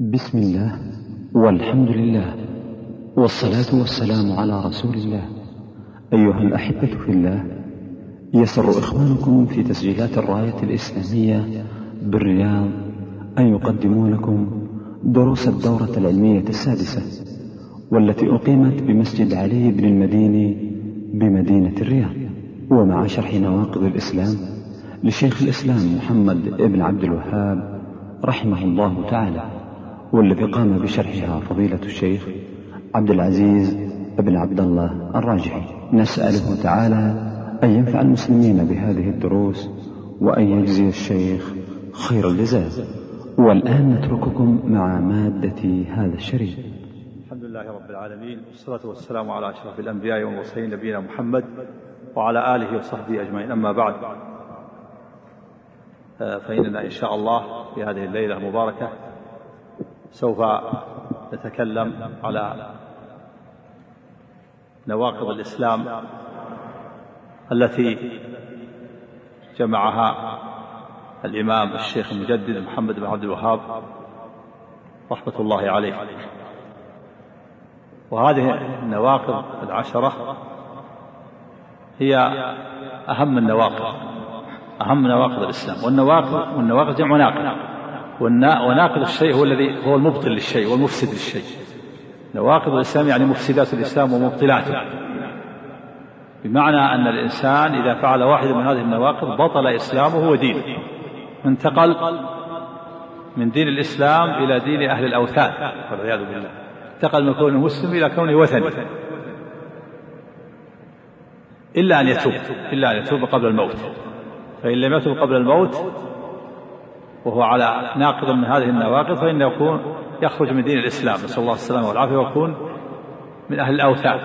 بسم الله والحمد لله والصلاة والسلام على رسول الله. أيها الأحبة في الله يسر إخوانكم في تسجيلات الراية الإسلامية بالرياض أن يقدموا لكم دروس الدورة العلمية السادسة والتي أقيمت بمسجد علي بن المديني بمدينة الرياض. ومع شرح نواقض الإسلام لشيخ الإسلام محمد بن عبد الوهاب رحمه الله تعالى. والذي قام بشرحها فضيلة الشيخ عبد العزيز بن عبد الله الراجحي. نسأله تعالى أن ينفع المسلمين بهذه الدروس وأن يجزي الشيخ خير الجزاء. والآن نترككم مع مادة هذا الشريط. الحمد لله رب العالمين والصلاة والسلام على أشرف الأنبياء والمرسلين نبينا محمد وعلى آله وصحبه أجمعين. أما بعد فإننا إن شاء الله في هذه الليلة المباركة سوف نتكلم على نواقض الإسلام التي جمعها الإمام الشيخ المجدد محمد بن عبد الوهاب رحمة الله عليه. وهذه النواقض العشرة هي أهم النواقض أهم نواقض الإسلام. والنواقض والنواقض جمع ناقض. وناقض الشيء هو الذي هو المبطل للشيء والمفسد للشيء. نواقض الإسلام يعني مفسدات الإسلام ومبطلاته بمعنى أن الإنسان إذا فعل واحدة من هذه النواقض بطل إسلامه ودينه انتقل من دين الإسلام إلى دين أهل الأوثان والعياذ بالله. انتقل من كونه مسلم إلى كونه وثني. إلا أن يتوب إلا أن يتوب قبل الموت. فإن لم يتوب قبل الموت وهو على ناقض من هذه النواقض فإنه يكون يخرج من دين الإسلام. نسأل الله السلامة والعافية ويكون من أهل الأوثان.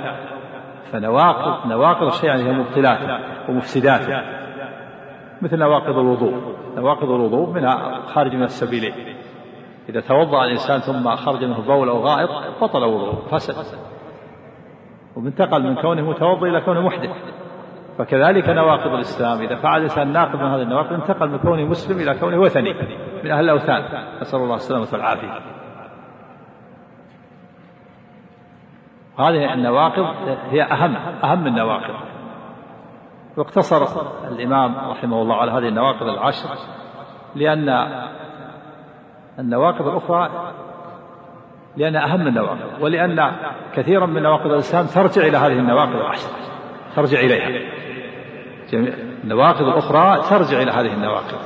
فنواقض نواقض الشيء يعني هي مبطلاته ومفسداته مثل نواقض الوضوء. نواقض الوضوء منها خارج من السبيلين. إذا توضأ الإنسان ثم خرج منه بول أو غائط بطل وضوءه فسد. وانتقل من كونه متوضئ إلى كونه محدث. فكذلك نواقض الإسلام. إذا فعل الإنسان ناقض من هذه النواقض انتقل من كونه مسلم إلى كونه وثني من أهل الأوثان. نسأل الله السلامة والعافية. هذه النواقض هي أهم أهم النواقض. واقتصر الإمام رحمه الله على هذه النواقض العشر لأن النواقض الأخرى لأن أهم النواقض ولأن كثيرا من نواقض الإسلام ترجع إلى هذه النواقض العشر ترجع إليها. النواقض الأخرى ترجع إلى هذه النواقض.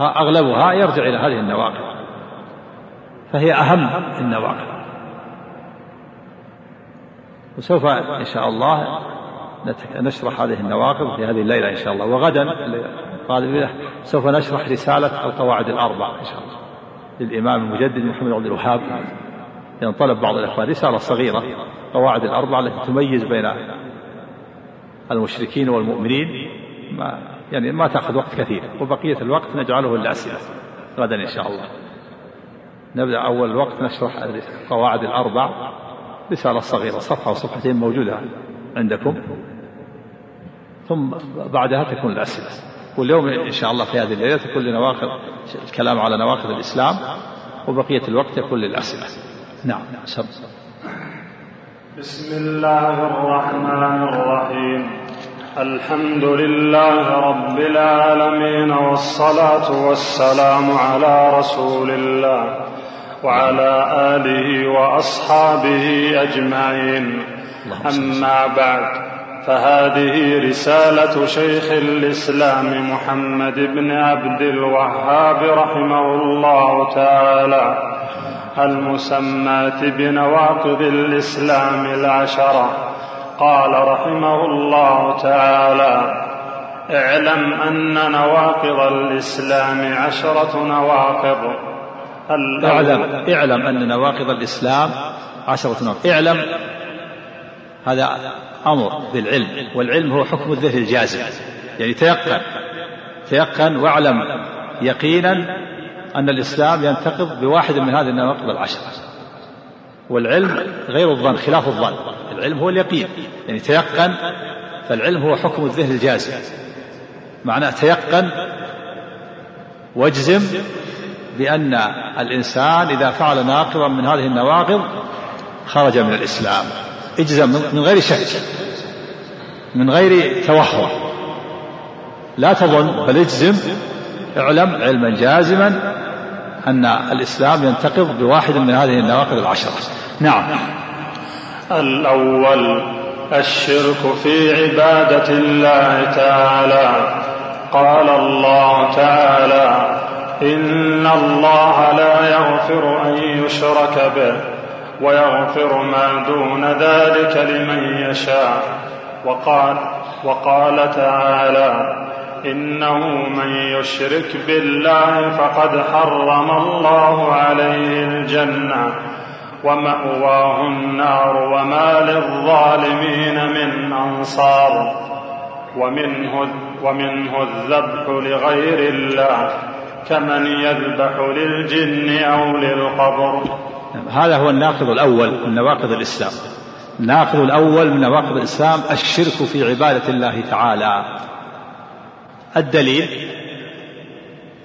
أغلبها يرجع إلى هذه النواقض. فهي أهم النواقض. وسوف إن شاء الله نشرح هذه النواقض في هذه الليلة إن شاء الله. وغدا سوف نشرح رسالة القواعد الأربع إن شاء الله. للإمام المجدد محمد عبد الوهاب. لأن طلب بعض الإخوان. رسالة صغيرة. قواعد الأربعة التي تميز بين المشركين والمؤمنين ما يعني ما تأخذ وقت كثير وبقية الوقت نجعله للأسئلة غدا إن شاء الله. نبدأ أول وقت نشرح القواعد الأربع. رسالة صغيرة صفحة وصفحتين موجودة عندكم. ثم بعدها تكون الأسئلة. واليوم إن شاء الله في هذه الليلة تكون لنواقض الكلام على نواقض الإسلام وبقية الوقت يكون للأسئلة. نعم سب. بسم الله الرحمن الرحيم. الحمد لله رب العالمين والصلاة والسلام على رسول الله وعلى آله وأصحابه أجمعين. أما بعد فهذه رسالة شيخ الإسلام محمد بن عبد الوهاب رحمه الله تعالى المسماة بنواقض الإسلام العشرة. قال رحمه الله تعالى اعلم أن نواقض الإسلام عشرة نواقض. اعلم اعلم أن نواقض الإسلام عشرة نواقض. اعلم هذا أمر بالعلم والعلم هو حكم الذهن الجازم. يعني تيقن تيقن واعلم يقينا أن الإسلام ينتقض بواحد من هذه النواقض العشر والعلم غير الظن خلاف الظن. العلم هو اليقين. يعني تيقن فالعلم هو حكم الذهن الجازم. معناه تيقن واجزم بأن الإنسان إذا فعل ناقضا من هذه النواقض خرج من الإسلام. اجزم من غير شك من غير توهم لا تظن بل اجزم اعلم علما جازما أن الإسلام ينتقض بواحد من هذه النواقض العشرة. نعم. الأول الشرك في عبادة الله تعالى. قال الله تعالى إن الله لا يغفر أن يشرك به ويغفر ما دون ذلك لمن يشاء. وقال وقال تعالى إنه من يشرك بالله فقد حرم الله عليه الجنة. ومأواه النار وما للظالمين من أنصار. ومنه ومنه الذبح لغير الله كمن يذبح للجن أو للقبر. هذا هو الناقض الأول من نواقض الإسلام. الناقض الأول من نواقض الإسلام الشرك في عبادة الله تعالى. الدليل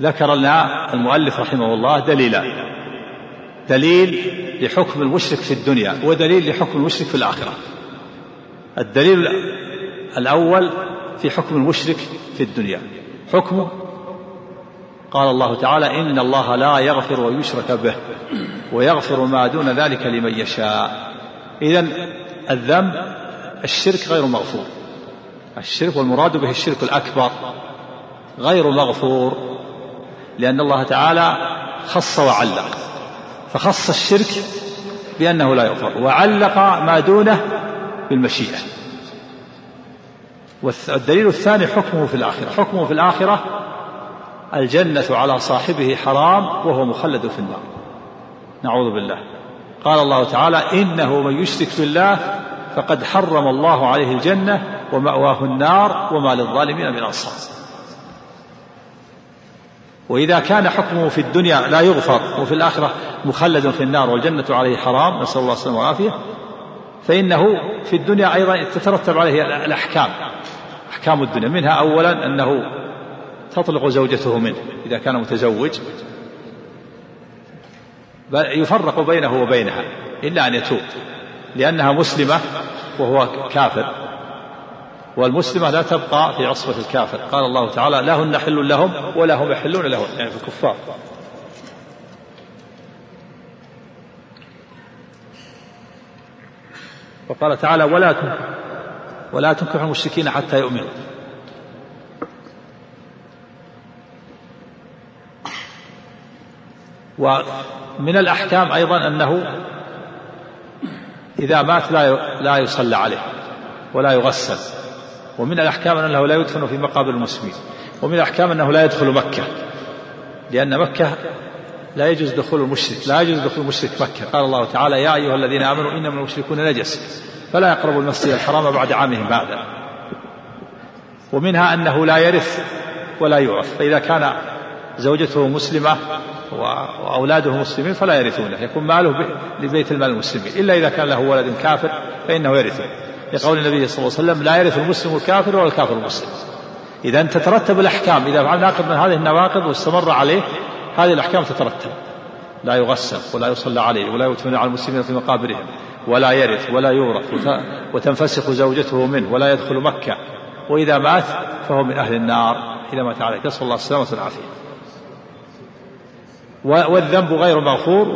ذكر لنا المؤلف رحمه الله دليلان دليل لحكم المشرك في الدنيا ودليل لحكم المشرك في الآخرة. الدليل الأول في حكم المشرك في الدنيا. حكمه قال الله تعالى إن الله لا يغفر ويشرك به ويغفر ما دون ذلك لمن يشاء. إذا الذنب الشرك غير مغفور. الشرك والمراد به الشرك الأكبر غير مغفور لأن الله تعالى خص وعلق. فخص الشرك بأنه لا يغفر وعلق ما دونه بالمشيئة. والدليل الثاني حكمه في الآخرة. حكمه في الآخرة الجنة على صاحبه حرام وهو مخلد في النار. نعوذ بالله. قال الله تعالى إنه من يشرك بالله فقد حرم الله عليه الجنة ومأواه النار وما للظالمين من أنصار. وإذا كان حكمه في الدنيا لا يغفر وفي الآخرة مخلد في النار والجنة عليه حرام نسأل الله السلامة والعافية. فإنه في الدنيا أيضا تترتب عليه الأحكام أحكام الدنيا. منها أولا أنه تطلق زوجته منه إذا كان متزوج. يفرق بينه وبينها إلا أن يتوب لأنها مسلمة وهو كافر. والمسلمة لا تبقى في عصبة الكافر. قال الله تعالى لا هن حل لهم ولا هم يحلون لهم. يعني في الكفار. وقال تعالى ولا تنكح ولا تنكح المشركين حتى يؤمنوا. ومن الأحكام أيضا أنه إذا مات لا لا يصلى عليه ولا يغسل. ومن الأحكام أنه لا يدفن في مقابر المسلمين ومن الأحكام أنه لا يدخل مكة لأن مكة لا يجوز دخول المشرك لا يجوز دخول المشرك مكة. قال الله تعالى يا أيها الذين آمنوا إنما المشركون نجس فلا يقربوا المسجد الحرام بعد عامهم هذا ومنها أنه لا يرث ولا يعرف فإذا كان زوجته مسلمة وأولاده مسلمين فلا يرثونه يكون ماله لبيت المال المسلمين إلا إذا كان له ولد كافر فإنه يرثه. لقول النبي صلى الله عليه وسلم لا يرث المسلم الكافر ولا الكافر المسلم. إذا تترتب الأحكام إذا فعل ناقض من هذه النواقض واستمر عليه هذه الأحكام تترتب. لا يغسل ولا يصلى عليه ولا يدفن على المسلمين في مقابرهم ولا يرث ولا يورث وتنفسخ زوجته منه ولا يدخل مكة. وإذا مات فهو من أهل النار. إذا مات عليه نسأل الله السلامة والعافية. والذنب غير مغفور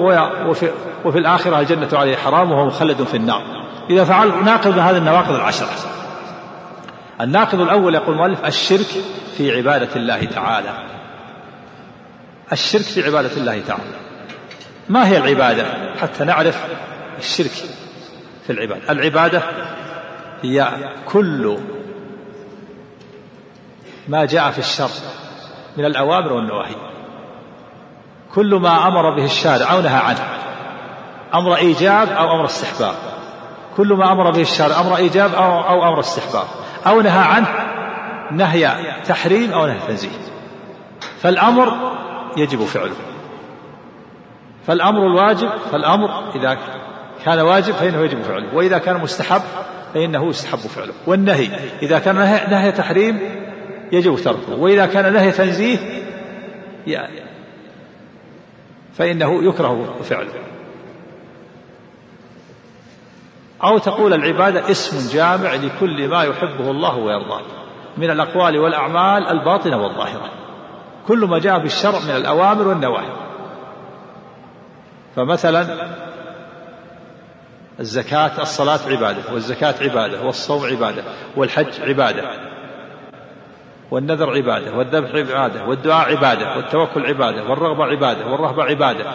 وفي, وفي الآخرة الجنة عليه حرام وهو مخلد في النار. إذا فعل ناقض هذه النواقض العشرة. الناقض الأول يقول المؤلف الشرك في عبادة الله تعالى. الشرك في عبادة الله تعالى. ما هي العبادة؟ حتى نعرف الشرك في العبادة. العبادة هي كل ما جاء في الشر من الأوامر والنواهي. كل ما أمر به الشارع أو نهى عنه. أمر إيجاب أو أمر استحباب. كل ما أمر به الشارع أمر إيجاب أو, أو أمر استحباب. أو نهى عنه نهي تحريم أو نهي تنزيه. فالأمر يجب فعله. فالأمر الواجب فالأمر إذا كان واجب فإنه يجب فعله. وإذا كان مستحب فإنه يستحب فعله. والنهي إذا كان نهي تحريم يجب تركه. وإذا كان نهي تنزيه فإنه يكره فعله أو تقول العبادة اسم جامع لكل ما يحبه الله ويرضاه. من الأقوال والأعمال الباطنة والظاهرة. كل ما جاء بالشرع من الأوامر والنواهي. فمثلا الزكاة الصلاة عبادة والزكاة عبادة والصوم عبادة والحج عبادة. والنذر عبادة والذبح عبادة والدعاء عبادة والتوكل عبادة والرغبة عبادة والرهبة عبادة.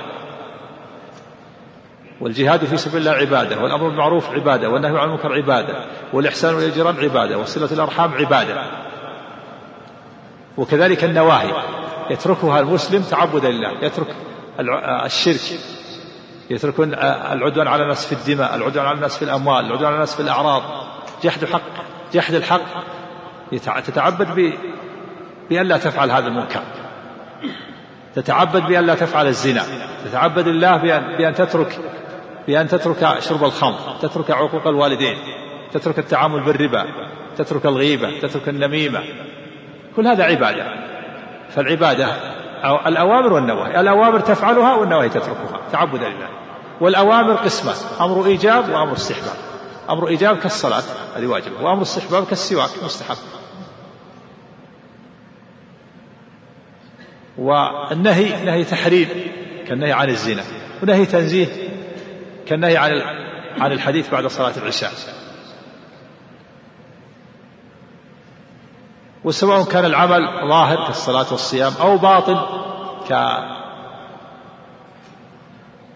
والجهاد في سبيل الله عبادة والأمر بالمعروف عبادة والنهي عن المنكر عبادة والإحسان إلى الجيران عبادة وصلة الأرحام عبادة. وكذلك النواهي يتركها المسلم تعبدا لله يترك الشرك يتركون العدوان على الناس في الدماء العدوان على الناس في الأموال العدوان على الناس في الأعراض. جحد حق جحد الحق. تتعبد بأن لا تفعل هذا المنكر. تتعبد بأن لا تفعل الزنا. تتعبد الله بأن, بأن تترك بأن تترك شرب الخمر تترك عقوق الوالدين تترك التعامل بالربا تترك الغيبة تترك النميمة. كل هذا عبادة. فالعبادة أو الأوامر والنواهي. الأوامر تفعلها والنواهي تتركها. تعبدا لله. والأوامر قسمة. أمر إيجاب وأمر استحباب. أمر إيجاب كالصلاة هذه واجبة وأمر استحباب كالسواك مستحب. والنهي نهي تحريم كالنهي عن الزنا ونهي تنزيه كالنهي عن عن الحديث بعد صلاة العشاء. وسواء كان العمل ظاهر كالصلاة والصيام أو باطن ك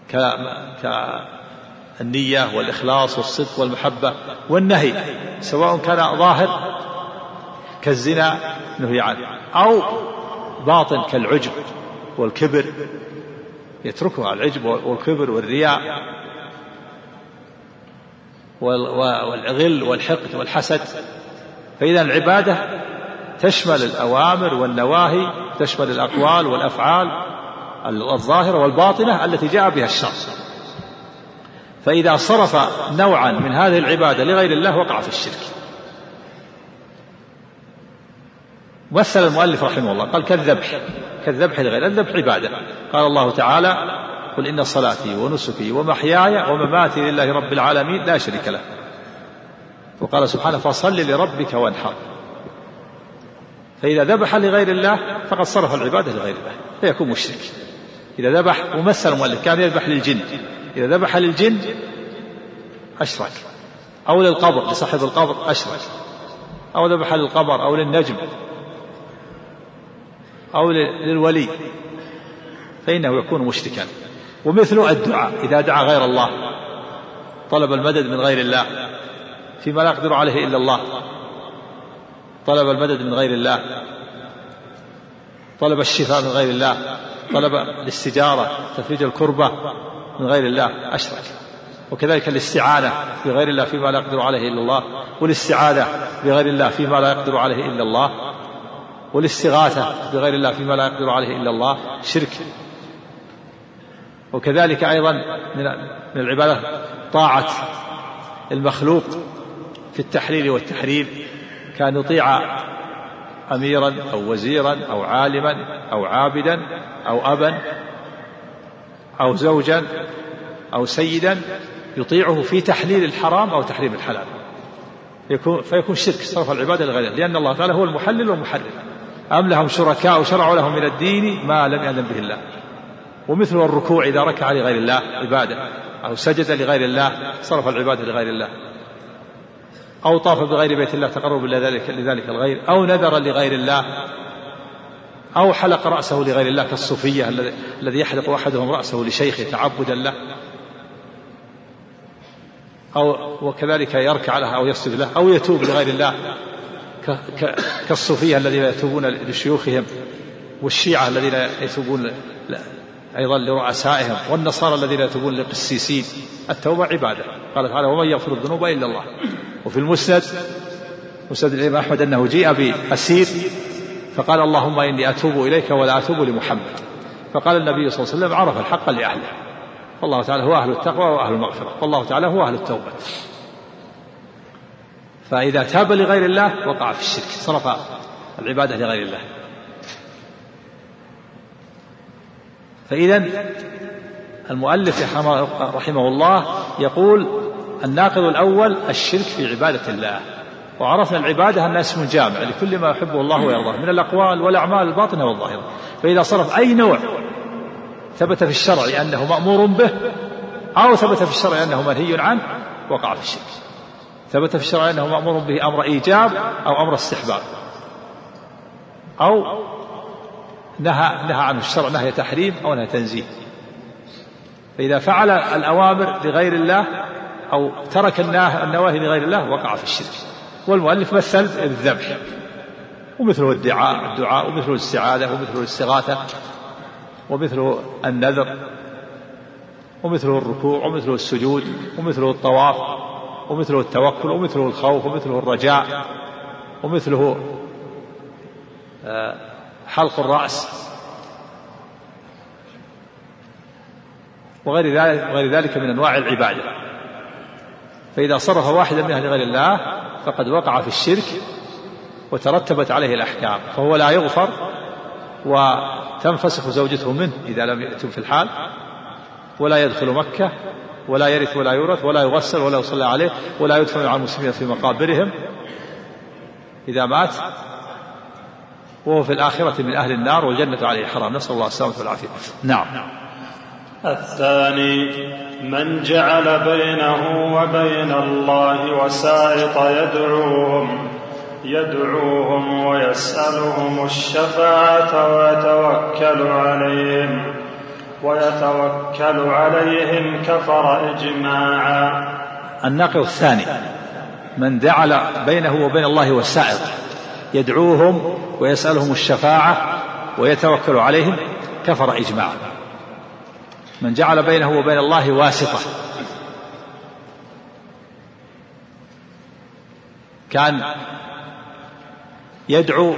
ك كالنية والإخلاص والصدق والمحبة والنهي سواء كان ظاهر كالزنا نهي عنه أو باطن كالعجب والكبر يتركها العجب والكبر والرياء والغل والحقد والحسد. فإذا العبادة تشمل الأوامر والنواهي تشمل الأقوال والأفعال الظاهرة والباطنة التي جاء بها الشرع فإذا صرف نوعا من هذه العبادة لغير الله وقع في الشرك. مثل المؤلف رحمه الله قال كالذبح كالذبح لغير الذبح عبادة. قال الله تعالى قل إن صلاتي ونسكي ومحياي ومماتي لله رب العالمين لا شريك له. وقال سبحانه فصل لربك وانحر. فإذا ذبح لغير الله فقد صرف العبادة لغير الله فيكون مشرك. إذا ذبح ومثل المؤلف كان يذبح للجن. إذا ذبح للجن أشرك. أو للقبر لصاحب القبر أشرك. أو ذبح للقبر أو للنجم. أو للولي. فإنه يكون مشركا. ومثل الدعاء إذا دعا غير الله طلب المدد من غير الله فيما لا يقدر عليه إلا الله. طلب المدد من غير الله. طلب الشفاء من غير الله. طلب الاستجارة تفريج الكربة. من غير الله أشرك. وكذلك الاستعانة بغير الله فيما لا يقدر عليه إلا الله والاستعاذة بغير الله فيما لا يقدر عليه إلا الله والاستغاثة بغير الله فيما لا يقدر عليه إلا الله شرك. وكذلك أيضا من من العبادة طاعة المخلوق في التحليل والتحريم كأن يطيع أميرا أو وزيرا أو عالما أو عابدا أو أبا أو زوجا أو سيدا يطيعه في تحليل الحرام أو تحريم الحلال. يكون فيكون شرك صرف العبادة لغيره لأن الله تعالى هو المحلل والمحرم أم لهم شركاء شرعوا لهم من الدين ما لم يأذن به الله. ومثل الركوع إذا ركع لغير الله عبادة. أو سجد لغير الله صرف العبادة لغير الله. أو طاف بغير بيت الله تقرب إلى ذلك لذلك الغير. أو نذر لغير الله أو حلق رأسه لغير الله كالصوفية الذي يحلق أحدهم رأسه لشيخه تعبدا له. أو وكذلك يركع له أو يسجد له أو يتوب لغير الله كالصوفية الذين يتوبون لشيوخهم والشيعة الذين يتوبون أيضا لرؤسائهم والنصارى الذين يتوبون لقسيسين التوبة عبادة. قال تعالى ومن يغفر الذنوب إلا الله. وفي المسند مسند الإمام أحمد أنه جيء بأسير فقال اللهم إني أتوب إليك ولا أتوب لمحمد. فقال النبي صلى الله عليه وسلم عرف الحق لأهله. والله تعالى هو أهل التقوى وأهل المغفرة. والله تعالى هو أهل التوبة. فإذا تاب لغير الله وقع في الشرك. صرف العبادة لغير الله. فإذا المؤلف رحمه الله يقول الناقض الأول الشرك في عبادة الله. وعرفنا العبادة أنها اسم جامع لكل ما يحبه الله ويرضاه من الأقوال والأعمال الباطنة والظاهرة. فإذا صرف أي نوع ثبت في الشرع أنه مأمور به أو ثبت في الشرع أنه منهي عنه وقع في الشرك. ثبت في الشرع أنه مأمور به أمر إيجاب أو أمر استحباب. أو نهى نهى عنه الشرع نهي تحريم أو نهي تنزيه. فإذا فعل الأوامر لغير الله أو ترك النواهي لغير الله وقع في الشرك. والمؤلف مثل بالذبح ومثله الدعاء الدعاء ومثله الاستعاذة ومثله الاستغاثة ومثله النذر ومثله الركوع ومثله السجود ومثله الطواف ومثله التوكل ومثله الخوف ومثله الرجاء ومثله آه، حلق الرأس وغير ذلك وغير ذلك من أنواع العبادة. فإذا صرف واحدا منها لغير الله فقد وقع في الشرك وترتبت عليه الأحكام فهو لا يغفر وتنفسخ زوجته منه إذا لم يتم في الحال ولا يدخل مكة ولا يرث ولا يورث ولا يغسل ولا يصلى عليه ولا يدفن مع المسلمين في مقابرهم. إذا مات وهو في الآخرة من أهل النار والجنة عليه حرام. نسأل الله السلامة والعافية. نعم. الثاني من جعل بينه وبين الله وسائط يدعوهم يدعوهم ويسألهم الشفاعة ويتوكل عليهم ويتوكل عليهم كفر إجماعا. الناقض الثاني من جعل بينه وبين الله وسائط يدعوهم ويسألهم الشفاعة ويتوكل عليهم كفر إجماعا. من جعل بينه وبين الله واسطة. كان يدعو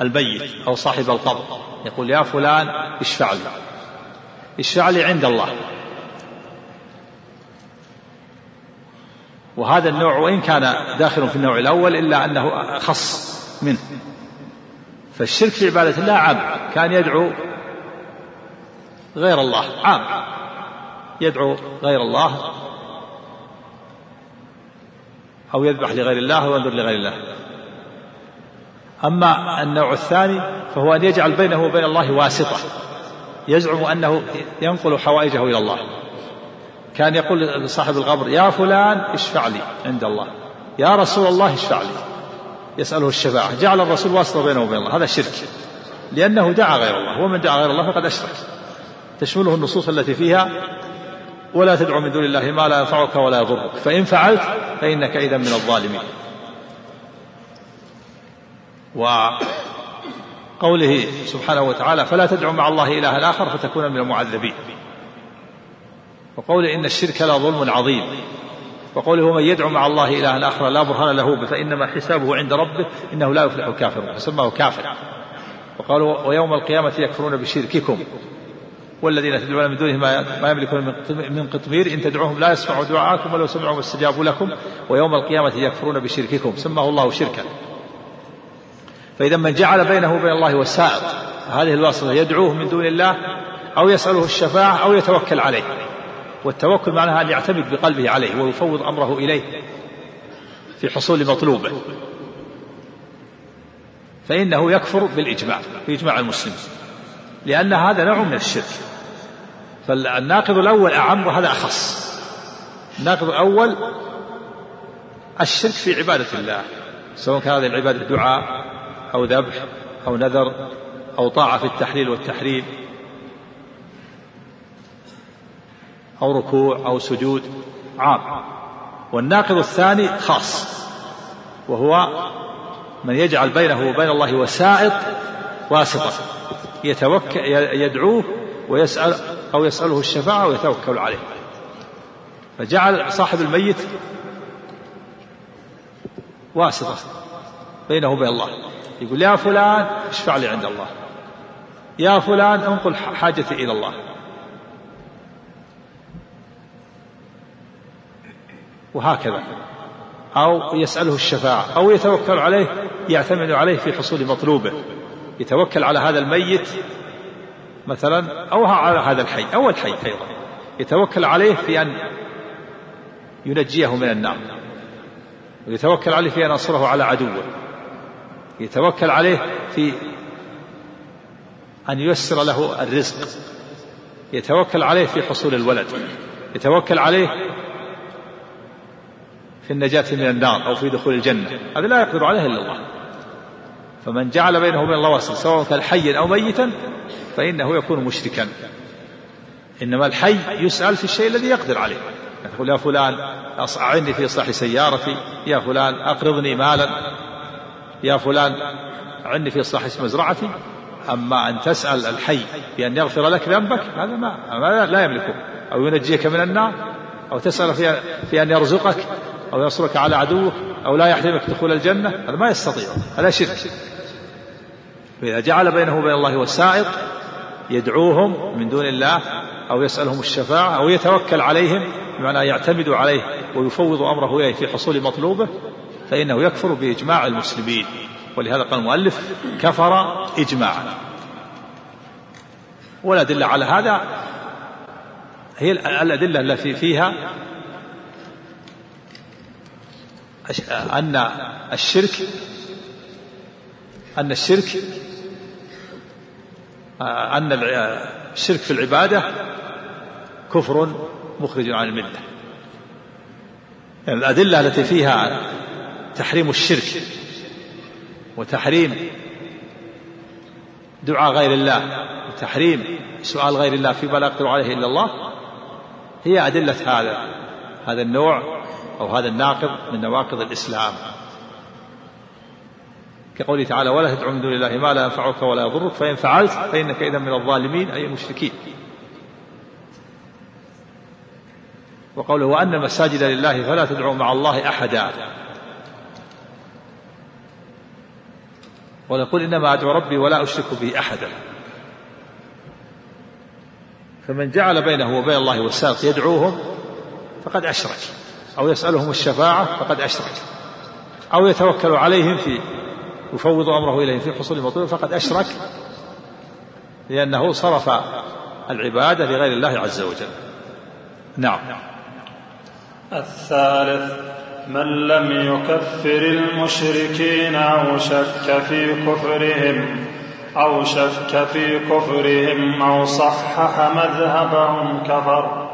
البيت أو صاحب القبر. يقول يا فلان اشفع لي. اشفع لي عند الله. وهذا النوع وإن كان داخل في النوع الأول إلا أنه أخص منه. فالشرك في عبادة الله عام. كان يدعو غير الله. عام. يدعو غير الله. أو يذبح لغير الله أو ينذر لغير الله. أما النوع الثاني فهو أن يجعل بينه وبين الله واسطة. يزعم أنه ينقل حوائجه إلى الله. كان يقول لصاحب القبر يا فلان اشفع لي عند الله. يا رسول الله اشفع لي. يسأله الشفاعة. جعل الرسول واسطة بينه وبين الله. هذا شرك. لأنه دعا غير الله. ومن دعا غير الله فقد أشرك. تشمله النصوص التي فيها ولا تدعو من دون الله ما لا ينفعك ولا يضرك. فإن فعلت فإنك إذا من الظالمين. وقوله سبحانه وتعالى فلا تدعو مع الله إلها آخر فتكون من المعذبين. وقوله إن الشرك لظلم عظيم. وقوله ومن يدعو مع الله إلها آخر لا برهان له فإنما حسابه عند ربه إنه لا يفلح الكافرون. فسماه كافر. وقالوا ويوم القيامة يكفرون بشرككم. والذين تدعون من دونه ما يملكون من قطمير إن تدعوهم لا يسمعوا دعاءكم ولو سمعوا ما استجابوا لكم ويوم القيامة يكفرون بشرككم. سماه الله شركا. فإذا من جعل بينه وبين الله وسائط هذه الواسطة يدعوه من دون الله أو يسأله الشفاعة أو يتوكل عليه. والتوكل معناها أن يعتمد بقلبه عليه ويفوض أمره إليه في حصول مطلوبه. فإنه يكفر بالإجماع بإجماع المسلمين لأن هذا نوع من الشرك. فالناقض الأول أعم وهذا أخص. الناقض الأول الشرك في عبادة الله سواء كان هذه العبادة دعاء أو ذبح أو نذر أو طاعة في التحليل والتحريم أو ركوع أو سجود عام. والناقض الثاني خاص وهو من يجعل بينه وبين الله وسائط واسطة يتوكل يدعوه ويسأل أو يسأله الشفاعة ويتوكل عليه. فجعل صاحب الميت واسطة بينه وبين الله. يقول يا فلان اشفع لي عند الله. يا فلان انقل حاجتي إلى الله. وهكذا. أو يسأله الشفاعة أو يتوكل عليه يعتمد عليه في حصول مطلوبه. يتوكل على هذا الميت مثلا أو على هذا الحي أو الحي أيضا. يتوكل عليه في أن ينجيه من النار. ويتوكل عليه في أن ينصره على عدوه. يتوكل عليه في أن ييسر له الرزق. يتوكل عليه في حصول الولد. يتوكل عليه في النجاة من النار أو في دخول الجنة. هذا لا يقدر عليه إلا الله. فمن جعل بينه وبين الله واسطة سواء كان حيا أو ميتا فإنه يكون مشركا. إنما الحي يسأل في الشيء الذي يقدر عليه. يقول يا فلان أعني في إصلاح سيارتي. يا فلان أقرضني مالا. يا فلان أعني في إصلاح مزرعتي أما أن تسأل الحي بأن يغفر لك ذنبك هذا ما, لا يملكه. أو ينجيك من النار أو تسأل في, في أن يرزقك أو ينصرك على عدوك أو لا يحرمك دخول الجنة هذا ما يستطيع هذا شرك. فإذا جعل بينه وبين الله وسائط يدعوهم من دون الله أو يسألهم الشفاعة أو يتوكل عليهم بمعنى يعتمد عليه ويفوض أمره إليه في حصول مطلوبه فإنه يكفر بإجماع المسلمين. ولهذا قال المؤلف كفر إجماعا. والأدلة على هذا هي الأدلة التي فيها أن الشرك أن الشرك أن الشرك في العبادة كفر مخرج عن الملة. يعني الأدلة التي فيها تحريم الشرك وتحريم دعاء غير الله وتحريم سؤال غير الله فيما لا يقدر عليه إلا الله هي أدلة هذا هذا النوع أو هذا الناقض من نواقض الإسلام. كقوله تعالى ولا تدعو من دون الله ما لا ينفعك ولا يضرك فإن فعلت فإنك إذا من الظالمين أي المشركين. وقوله وأن المساجد لله فلا تدعوا مع الله أحدا. ويقول إنما أدعو ربي ولا أشرك به أحدا. فمن جعل بينه وبين الله وساط يدعوهم فقد أشرك. أو يسألهم الشفاعة فقد أشرك. أو يتوكل عليهم في يفوض أمره إليهم في حصول المطلوب فقد أشرك لأنه صرف العبادة لغير الله عز وجل. نعم. الثالث من لم يكفر المشركين أو شك في كفرهم أو شك في كفرهم أو صحح مذهبهم كفر.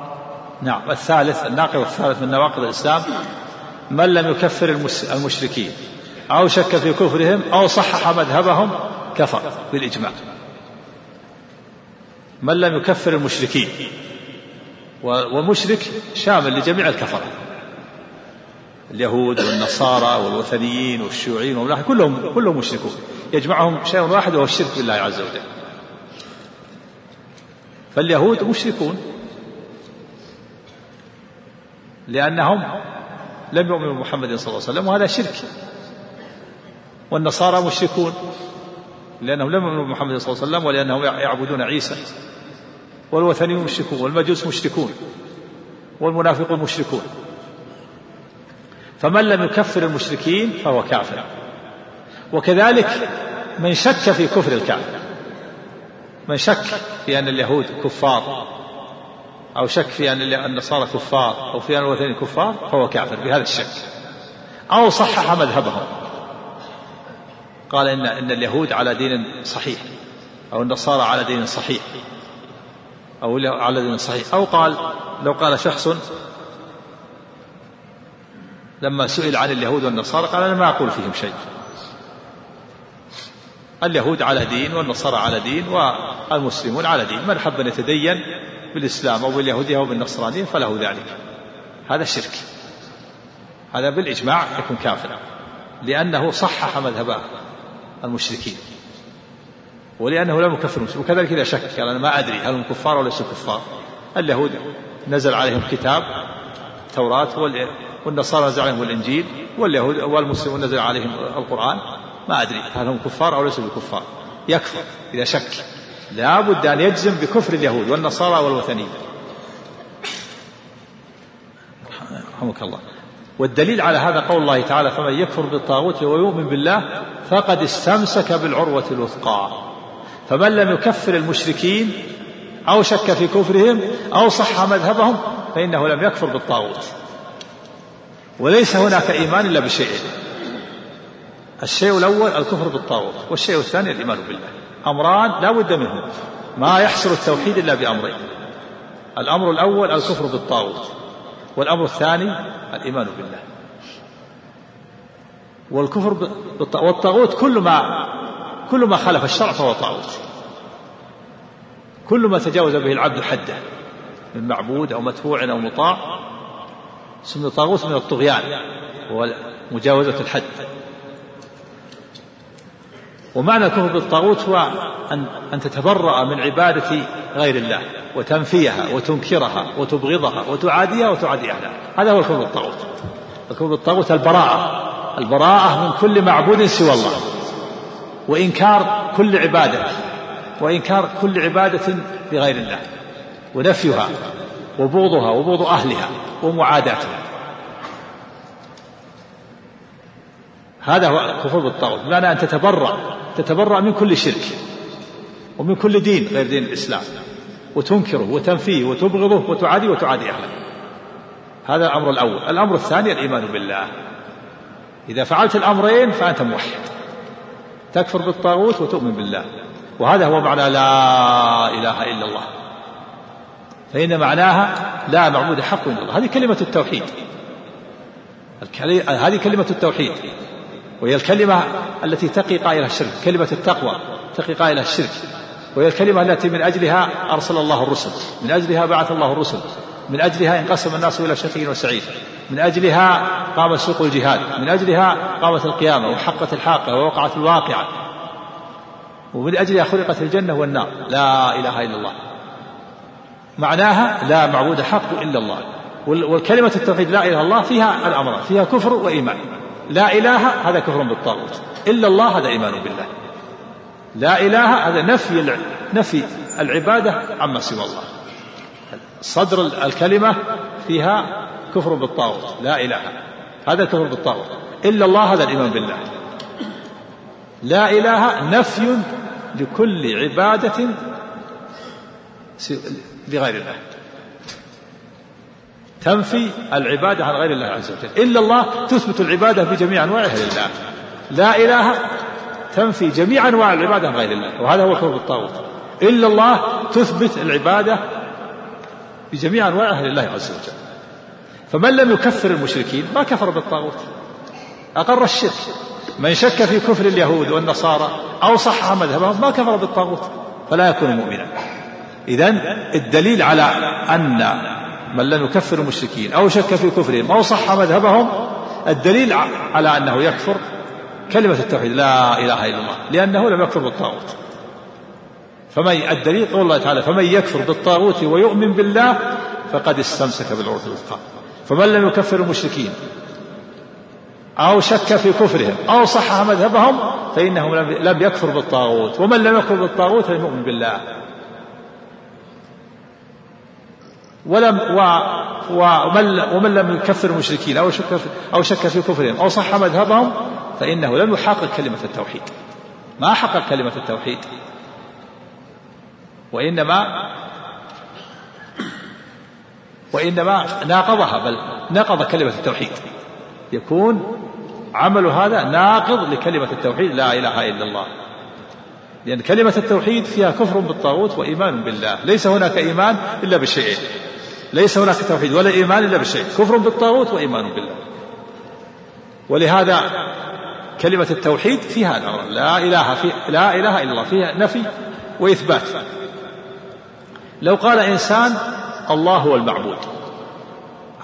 نعم. الثالث الناقض الثالث من نواقض الإسلام من لم يكفر المشركين. أو شك في كفرهم أو صحح مذهبهم كفر بالإجماع. من لم يكفر المشركين والمشرك شامل لجميع الكفرة اليهود والنصارى والوثنيين والشيوعيين كلهم كلهم مشركون. يجمعهم شيء واحد وهو الشرك بالله عز وجل. فاليهود مشركون. لأنهم لم يؤمنوا بمحمد صلى الله عليه وسلم وهذا شرك. والنصارى مشركون لأنهم لم يؤمنوا بمحمد صلى الله عليه وسلم ولأنهم يعبدون عيسى. والوثنيون مشركون والمجوس مشركون والمنافقون مشركون. فمن لم يكفر المشركين فهو كافر. وكذلك من شك في كفر الكافر. من شك في أن اليهود كفار أو شك في أن النصارى كفار أو في أن الوثنيين كفار فهو كافر بهذا الشك. أو صحح مذهبهم. قال إن إن اليهود على دين صحيح أو النصارى على دين صحيح أو على دين صحيح. أو قال لو قال شخص لما سئل عن اليهود والنصارى قال أنا ما أقول فيهم شيء. اليهود على دين والنصارى على دين والمسلمون على دين. من حب أن يتدين بالإسلام أو باليهودية أو بالنصرانية فله ذلك. هذا شرك. هذا بالإجماع يكون كافرا لأنه صحح مذهب المشركين. ولأنه لم يكفر المسلمين وكذلك إذا شك قال أنا ما أدري هل هم كفار أو ليسوا كفار. اليهود نزل عليهم كتاب التوراة والنصارى نزل عليهم الإنجيل واليهود والمسلمون نزل عليهم القرآن. ما أدري هل هم كفار أو ليسوا بكفار. يكفر إذا شك. لا بد أن يجزم بكفر اليهود والنصارى والوثنيين. رحمك الله. والدليل على هذا قول الله تعالى فمن يكفر بالطاغوت ويؤمن بالله فقد استمسك بالعروة الوثقى. فمن لم يكفر المشركين أو شك في كفرهم أو صح مذهبهم فإنه لم يكفر بالطاغوت. وليس هناك إيمان إلا بشيء. الشيء الأول الكفر بالطاغوت والشيء الثاني الإيمان بالله. أمران لا بد منهم. ما يحصل التوحيد إلا بأمرين. الأمر الأول الكفر بالطاغوت. والأمر الثاني الإيمان بالله. والكفر والطاغوت كل ما كل ما خالف الشرع فهو طاغوت. كل ما تجاوز به العبد حده من معبود أو متبوع أو مطاع سمي طاغوت من الطغيان هو مجاوزة الحد. ومعنى الكفر بالطاغوت هو أن أن تتبرأ من عبادة غير الله وتنفيها وتنكرها وتبغضها وتعاديها وتعادي أهلها. هذا هو الكفر بالطاغوت. الكفر بالطاغوت البراءة. البراءة من كل معبود سوى الله. وإنكار كل عبادة. وإنكار كل عبادة لغير الله. ونفيها وبغضها وبغض أهلها ومعاداتها. هذا هو الكفر بالطاغوت. بمعنى أن تتبرأ تتبرأ من كل شرك ومن كل دين غير دين الإسلام وتنكره وتنفيه وتبغضه وتعادي وتعادي أهله. هذا الأمر الأول. الأمر الثاني الإيمان بالله. إذا فعلت الأمرين فأنت موحد. تكفر بالطاغوت وتؤمن بالله. وهذا هو معنى لا إله إلا الله. فإن معناها لا معبود حق إلا الله. هذه كلمة التوحيد. هذه كلمة التوحيد. وهي الكلمة التي تقي قائلها الشرك كلمة التقوى تقي قائلها الشرك. وهي الكلمة التي من أجلها أرسل الله الرسل من أجلها بعث الله الرسل من أجلها انقسم الناس إلى شقي وسعيد من أجلها قام سوق الجهاد من أجلها قامت القيامة وحقت الحاقة ووقعت الواقعة. ومن أجلها خلقت الجنة والنار. لا إله إلا الله. معناها لا معبود حق إلا الله. والكلمة التوحيد لا إله إلا الله فيها الأمر فيها كفر وإيمان. لا إله هذا كفر بالطاغوت. إلا الله هذا إيمان بالله. لا إله هذا نفي نفي العبادة عما سوى الله. صدر الكلمة فيها كفر بالطاغوت. لا إله. هذا كفر بالطاغوت. إلا الله هذا الإيمان بالله. لا إله نفي لكل عبادة لغير الله. تنفي العبادة عن غير الله عز وجل. إلا الله تثبت العبادة بجميع أنواعها لله. لا إله تنفي جميع أنواع العبادة عن غير الله. وهذا هو كفر الطاغوت. إلا الله تثبت العبادة بجميع أنواعها لله عز وجل. فمن لم يكفر المشركين ما كفر بالطاغوت. أقر الشرك. من شك في كفر اليهود والنصارى أو صحح مذهبهم ما كفر بالطاغوت. فلا يكون مؤمنا. إذا الدليل على أن من لم يكفر المشركين أو شك في كفرهم أو صح مذهبهم الدليل على أنه يكفر كلمة التوحيد لا إله إلا الله لأنه لم يكفر بالطاغوت. فمن الدليل قول الله تعالى فمن يكفر بالطاغوت ويؤمن بالله فقد استمسك بالعروة الوثقى. فمن لم يكفر المشركين أو شك في كفرهم أو صحح مذهبهم فإنه لم يكفر بالطاغوت ومن لم يكفر بالطاغوت لم يؤمن بالله. ولم و ومن, ومن لم يكفر المشركين أو شك أو شك في كفرهم أو صح مذهبهم فإنه لم يحقق كلمة التوحيد. ما حقق كلمة التوحيد. وإنما وإنما ناقضها بل نقض كلمة التوحيد. يكون عمل هذا ناقض لكلمة التوحيد لا إله إلا الله. لأن كلمة التوحيد فيها كفر بالطاغوت وإيمان بالله. ليس هناك إيمان إلا بشيئين ليس هناك توحيد ولا إيمان إلا بشيء كفر بالطاغوت وإيمان بالله. ولهذا كلمة التوحيد فيها الأمر. لا إله في لا إله إلا الله. فيها نفي وإثبات. لو قال إنسان الله هو المعبود.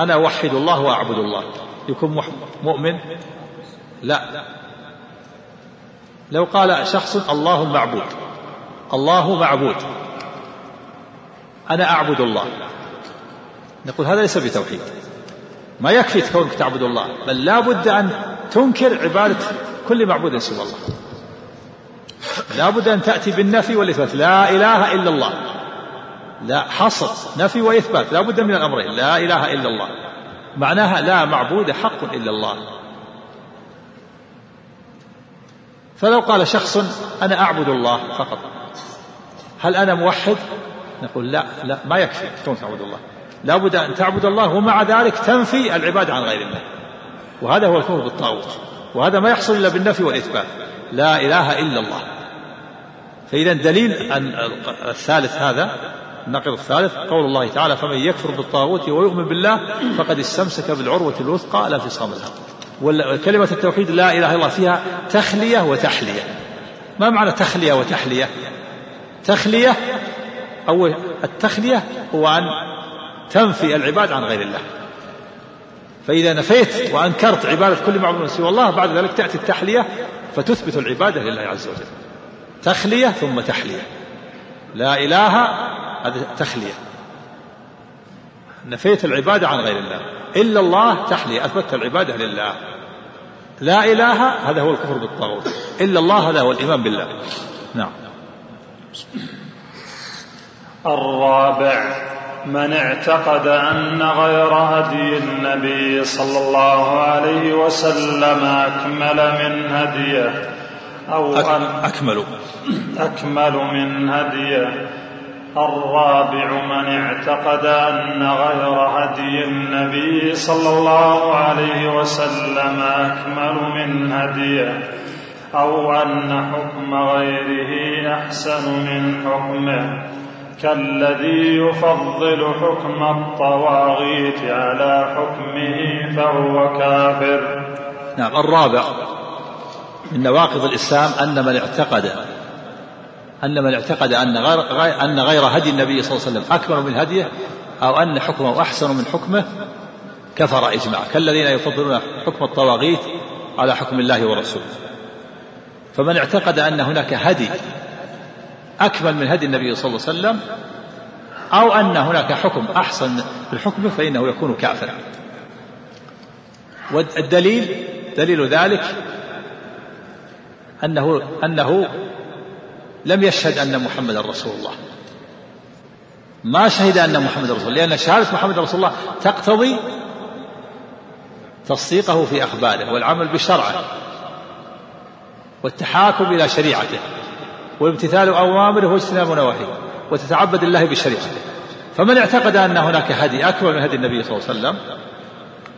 أنا أوحد الله وأعبد الله. يكون مؤمن؟ لا. لو قال شخص الله المعبود الله معبود. أنا أعبد الله. نقول هذا ليس بتوحيد. ما يكفي كونك تعبد الله بل لا بد أن تنكر عبادة كل معبود سوى الله. لا بد أن تأتي بالنفي والإثبات. لا إله إلا الله. لا حصر نفي وإثبات. لا بد من الأمرين. لا إله إلا الله. معناها لا معبود حق إلا الله. فلو قال شخص أنا أعبد الله فقط هل أنا موحد؟ نقول لا لا ما يكفي كون تعبد الله. لابد أن تعبد الله ومع ذلك تنفي العبادة عن غير الله. وهذا هو الكفر بالطاغوت. وهذا ما يحصل إلا بالنفي والإثبات. لا إله إلا الله. فإذا دليل أن الثالث هذا النقيض الثالث قول الله تعالى فمن يكفر بالطاغوت ويؤمن بالله فقد استمسك بالعروة الوثقى لا انفصام لها. وكلمة التوحيد لا إله إلا الله فيها تخلية وتحلية. ما معنى تخلية وتحلية؟ تخلية أو التخلية هو أن تنفي العباد عن غير الله. فإذا نفيت وأنكرت عبادة كل معبود سوى الله بعد ذلك تأتي التحلية فتثبت العبادة لله عز وجل. تخلية ثم تحلية. لا إله تخلية. نفيت العبادة عن غير الله. إلا الله تحلية أثبتت العبادة لله. لا إله هذا هو الكفر بالطاغوت. إلا الله هذا هو الإيمان بالله. نعم. الرابع. من اعتقد أن غير هدي النبي صلى الله عليه وسلم أكمل من هديه أو أن أكمل. أكمل من هديه. الرابع من اعتقد أن غير هدي النبي صلى الله عليه وسلم أكمل من هديه أو أن حكم غيره أحسن من حكمه. كالذي يفضل حكم الطواغيت على حكمه فهو كافر. نعم الرابع من نواقض الإسلام أن من اعتقد أن من اعتقد أن غير, أن غير هدي النبي صلى الله عليه وسلم أكمل من هديه أو أن حكمه أحسن من حكمه كفر إجماع. كالذين يفضلون حكم الطواغيت على حكم الله ورسوله. فمن اعتقد أن هناك هدي أكمل من هدي النبي صلى الله عليه وسلم أو أن هناك حكم أحسن في الحكم فإنه يكون كافرا. والدليل دليل ذلك أنه أنه لم يشهد أن محمدا رسول الله. ما شهد أن محمد رسول الله لأن شهادة محمد رسول الله تقتضي تصديقه في أخباره والعمل بشرعه والتحاكم إلى شريعته. وامتثال أوامره واجتناب نواهيه وتتعبد الله بشريعته فمن اعتقد أن هناك هدي أكبر من هدي النبي صلى الله عليه وسلم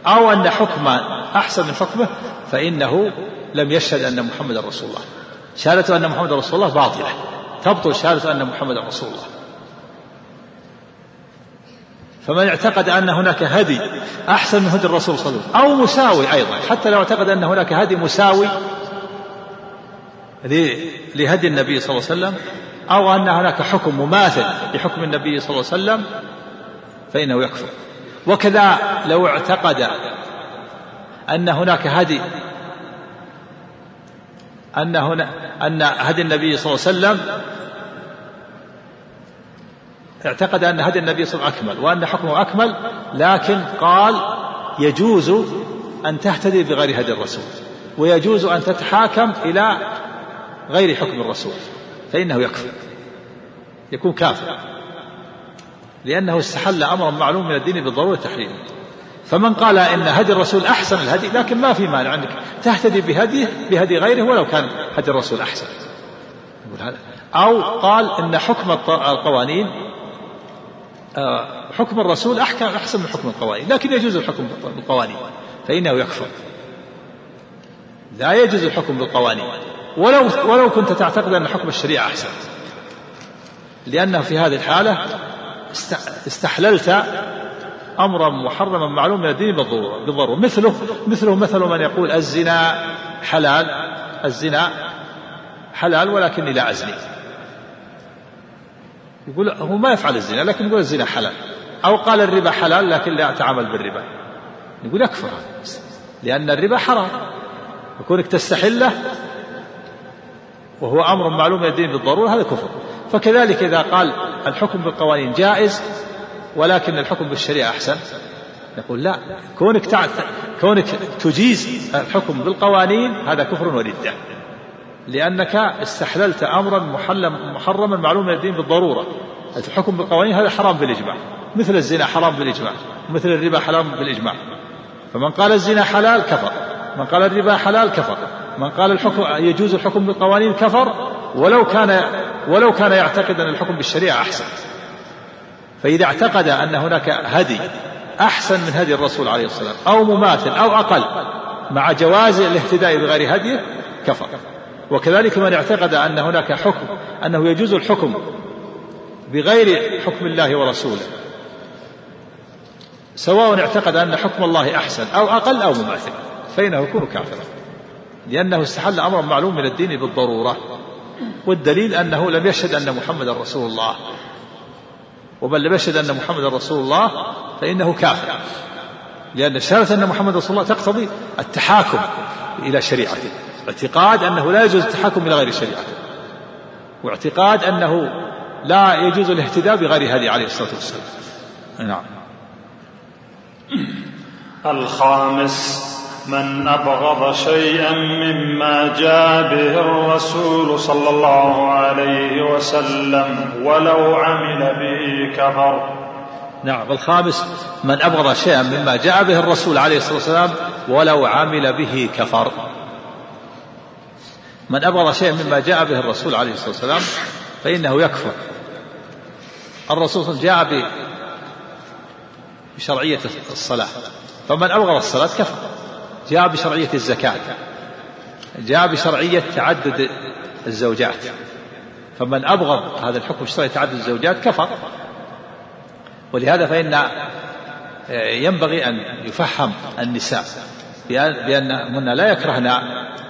أو أن حكما أحسن من حكمه فإنه لم يشهد أن محمد رسول الله. شهادة أن محمد رسول الله باطلة. تبطل شهادة أن محمد رسول الله. فمن اعتقد أن هناك هدي أحسن من هدي الرسول صلى الله عليه وسلم أو مساوي أيضا حتى لو اعتقد أن هناك هدي مساوي لهدي النبي صلى الله عليه وسلم أو أن هناك حكم مماثل لحكم النبي صلى الله عليه وسلم فإنه يكفر. وكذا لو اعتقد أن هناك هدي أن هنا أن هدي النبي صلى الله عليه وسلم اعتقد أن هدي النبي صلى الله عليه وسلم أكمل وأن حكمه أكمل لكن قال يجوز أن تهتدي بغير هدي الرسول ويجوز أن تتحاكم إلى غير حكم الرسول فإنه يكفر يكون كافر لأنه استحل أمرا معلوم من الدين بالضرورة تحريمه فمن قال إن هدي الرسول أحسن الهدي لكن ما في مانع أنك تهتدي بهديه بهدي غيره ولو كان هدي الرسول أحسن. أو قال إن حكم القوانين آه، حكم الرسول أحكم أحسن من حكم القوانين لكن يجوز الحكم بالقوانين فإنه يكفر. لا يجوز الحكم بالقوانين. ولو ولو كنت تعتقد أن حكم الشريعة أحسن. لأنه في هذه الحالة استحللت أمرا محرما معلوم من الدين بالضرورة بالضرورة. مثله مثله مثل من يقول الزنا حلال. الزنا حلال ولكني لا أزني. يقول هو ما يفعل الزنا لكن يقول الزنا حلال. أو قال الربا حلال لكن لا أتعامل بالربا. يقول يكفر لأن الربا حرام. يكونك تستحله وهو أمر معلوم من الدين بالضرورة هذا كفر. فكذلك إذا قال الحكم بالقوانين جائز ولكن الحكم بالشريعة أحسن. نقول لا كونك. كونك تجيز الحكم بالقوانين هذا كفر وردة. لأنك استحللت أمرا محرما معلوم من الدين بالضرورة. الحكم بالقوانين هذا حرام بالإجماع. مثل الزنا حرام بالإجماع. مثل الربا حرام بالإجماع. فمن قال الزنا حلال كفر. من قال الربا حلال كفر. من قال الحكم يجوز الحكم بالقوانين كفر ولو كان ولو كان يعتقد أن الحكم بالشريعة أحسن. فإذا اعتقد أن هناك هدي أحسن من هدي الرسول عليه الصلاة والسلام أو مماثل أو أقل مع جواز الاهتداء بغير هديه كفر. وكذلك من اعتقد أن هناك حكم أنه يجوز الحكم بغير حكم الله ورسوله سواء اعتقد أن حكم الله أحسن أو أقل أو مماثل فإنه يكون كافرا. لأنه استحل أمرا معلوم من الدين بالضرورة والدليل أنه لم يشهد أن محمدا رسول الله. وبل لم يشهد أن محمدا رسول الله فإنه كافر لأن شهادة أن محمد رسول الله تقتضي التحاكم إلى شريعته اعتقاد أنه لا يجوز التحاكم إلى غير شريعته واعتقاد أنه لا يجوز الاهتداء بغير هدي عليه الصلاة والسلام. نعم. الخامس من أبغض شيئا مما جاء به الرسول صلى الله عليه وسلم ولو عمل به كفر. نعم الخامس من أبغض شيئا مما جاء به الرسول عليه الصلاة والسلام ولو عمل به كفر. من أبغض شيئا مما جاء به الرسول عليه الصلاة والسلام فإنه يكفر. الرسول جاء بشرعية الصلاة. فمن أبغض الصلاة كفر. جاء بشرعية الزكاة. جاء بشرعية تعدد الزوجات. فمن أبغض هذا الحكم الشرعي تعدد الزوجات كفر. ولهذا فإن ينبغي أن يفهم النساء بأنهن لا يكرهن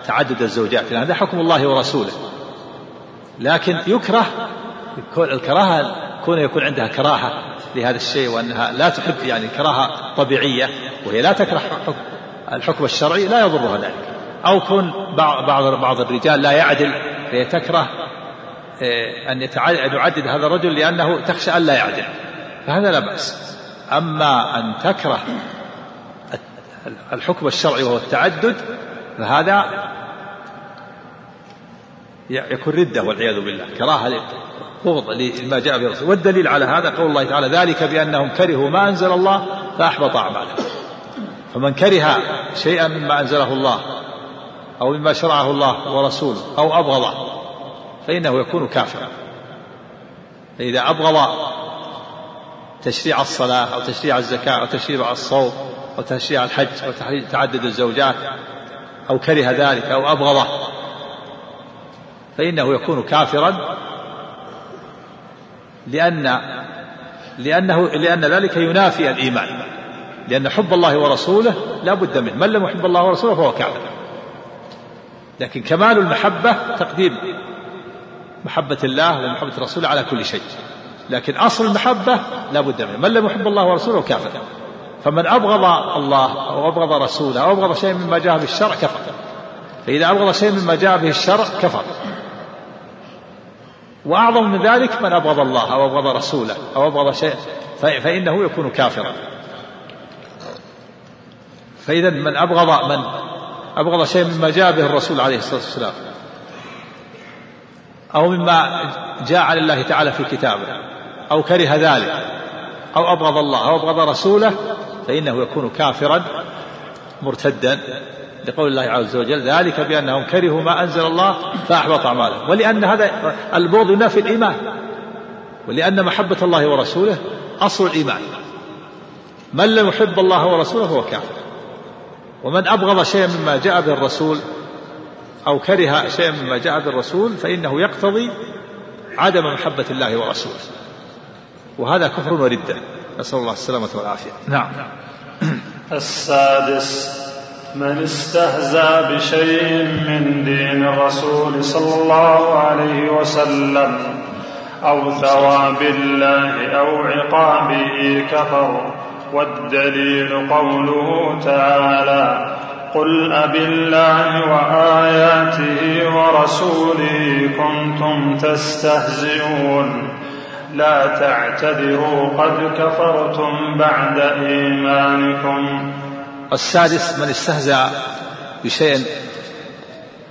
تعدد الزوجات لأن هذا حكم الله ورسوله. لكن يكره الكراهة كون يكون عندها كراهة لهذا الشيء وأنها لا تحب يعني كراهة طبيعية وهي لا تكره الحكم الشرعي لا يضرها ذلك. أو كون بعض بعض الرجال لا يعدل فهي تكره إيه، أن يعدد هذا الرجل لأنه تخشى أن لا يعدل. فهذا لا بأس. أما أن تكره الحكم الشرعي وهو التعدد فهذا يكون ردة والعياذ بالله كراهة بغض لما جاء به الرسول. والدليل على هذا قول الله تعالى ذلك بأنهم كرهوا ما أنزل الله فأحبط أعمالهم. فمن كره شيئا مما أنزله الله أو مما شرعه الله ورسوله أو أبغضه فإنه يكون كافرا. فإذا أبغض تشريع الصلاة أو تشريع الزكاة أو تشريع الصوم أو تشريع الحج أو تعدد الزوجات أو كره ذلك أو أبغضه فإنه يكون كافرا لأن لأنه لأن ذلك ينافي الإيمان. لأن حب الله ورسوله لا بد منه. من لم يحب الله ورسوله فهو كافر. لكن كمال المحبة تقديم محبة الله ومحبة رسوله على كل شيء. لكن أصل المحبة لا بد منه. من لم يحب الله ورسوله كافر. فمن أبغض الله أو أبغض رسوله أو أبغض شيء مما جاء به الشرع كفر. فإذا أبغض شيء مما جاء به الشرع كفر. وأعظم من ذلك من أبغض الله أو أبغض رسوله أو أبغض شيء. فإنه يكون كافرا. فإذا من أبغض من؟ أبغض شيء مما جاء به الرسول عليه الصلاة والسلام. أو مما جاء على الله تعالى في كتابه. أو كره ذلك. أو أبغض الله. أو أبغض رسوله. فإنه يكون كافرا مرتدا. لقول الله عز وجل ذلك بأنهم كرهوا ما أنزل الله فأحبط أعمالهم. ولأن هذا البغض ينافي الإيمان. ولأن محبة الله ورسوله أصل الإيمان. من لم يحب الله ورسوله فهو كافر. ومن أبغض شيئا مما جاء به الرسول أو كره شيئا مما جاء به الرسول فإنه يقتضي عدم محبة الله ورسوله. وهذا كفر وردة. نسأل الله السلامة والعافية. نعم. السادس من استهزى بشيء من دين الرسول صلى الله عليه وسلم أو ثواب الله أو عقابه كفر. والدليل قوله تعالى قل أبالله وآياته ورسوله كنتم تستهزئون لا تعتذروا قد كفرتم بعد إيمانكم السادس من استهزأ بشيء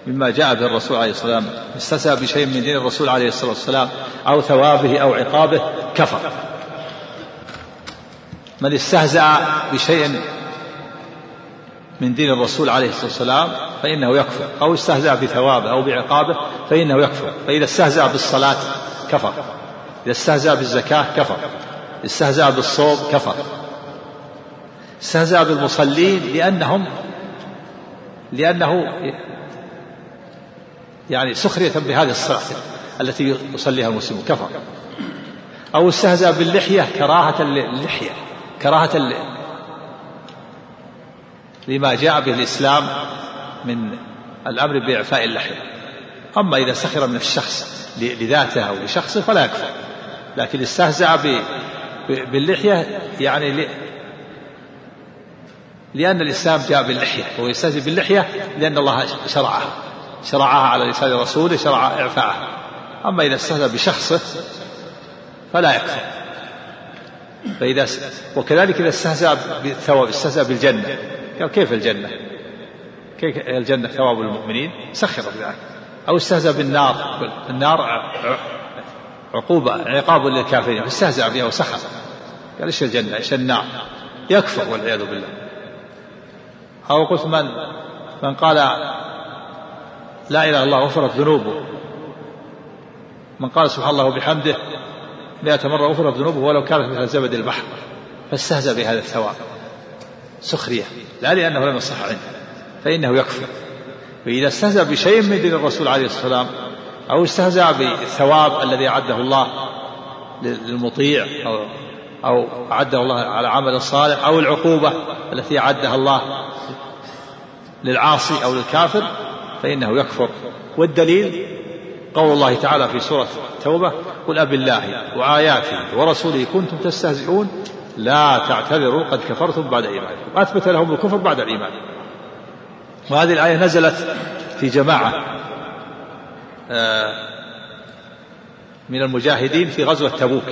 مما جاء به الرسول عليه الصلاة والسلام استهزأ بشيء من دين الرسول عليه الصلاة والسلام أو ثوابه أو عقابه كفر. من استهزأ بشيء من دين الرسول عليه الصلاة والسلام فإنه يكفر. أو استهزأ بثوابه أو بعقابه فإنه يكفر. فإذا استهزأ بالصلاة كفر. إذا استهزأ بالزكاة كفر. استهزأ بالصوم كفر. استهزأ بالمصلين لأنهم لأنه يعني سخرية بهذه الصلاة التي يصليها المسلم كفر. أو استهزأ باللحية كراهة للحية. كراهة لما جاء به الإسلام من الأمر بإعفاء اللحية. أما إذا سخر من الشخص لذاته أو لشخصه فلا يكفر. لكن استهزأ باللحية يعني لأن الإسلام جاء باللحية. هو يستهزئ باللحية لأن الله شرعها شرعها على لسان رسوله شرع إعفاءها أما إذا استهزأ بشخصه فلا يكفر. فإذا وكذلك إذا استهزأ بالثواب استهزأ بالجنة قال كيف الجنة؟ كيف الجنة ثواب المؤمنين؟ سخر بذلك أو استهزأ بالنار النار عقوبة عقاب للكافرين استهزأ بها وسخر قال إيش الجنة؟ إيش النار؟ يكفر والعياذ بالله أو قلت من من قال لا إله إلا الله غفرت ذنوبه من قال سبحان الله وبحمده مئة مرة غفرت ذنوبه ولو كانت مثل زبد البحر فاستهزأ بهذا الثواب. سخرية لا لأنه لم يصح عنده فإنه يكفر فإذا استهزأ بشيء من دين الرسول عليه الصلاة والسلام أو استهزأ بالثواب الذي أعده الله للمطيع أو أو أعده الله على عمل صالح أو العقوبة التي أعدها الله للعاصي أو للكافر فإنه يكفر. والدليل؟ قول الله تعالى في سورة التوبة قل أب الله وآياته ورسوله كنتم تستهزئون لا تعتذروا قد كفرتم بعد إيمانكم. أثبت لهم الكفر بعد الإيمان. وهذه الآية نزلت في جماعة آه، من المجاهدين في غزوة تبوك.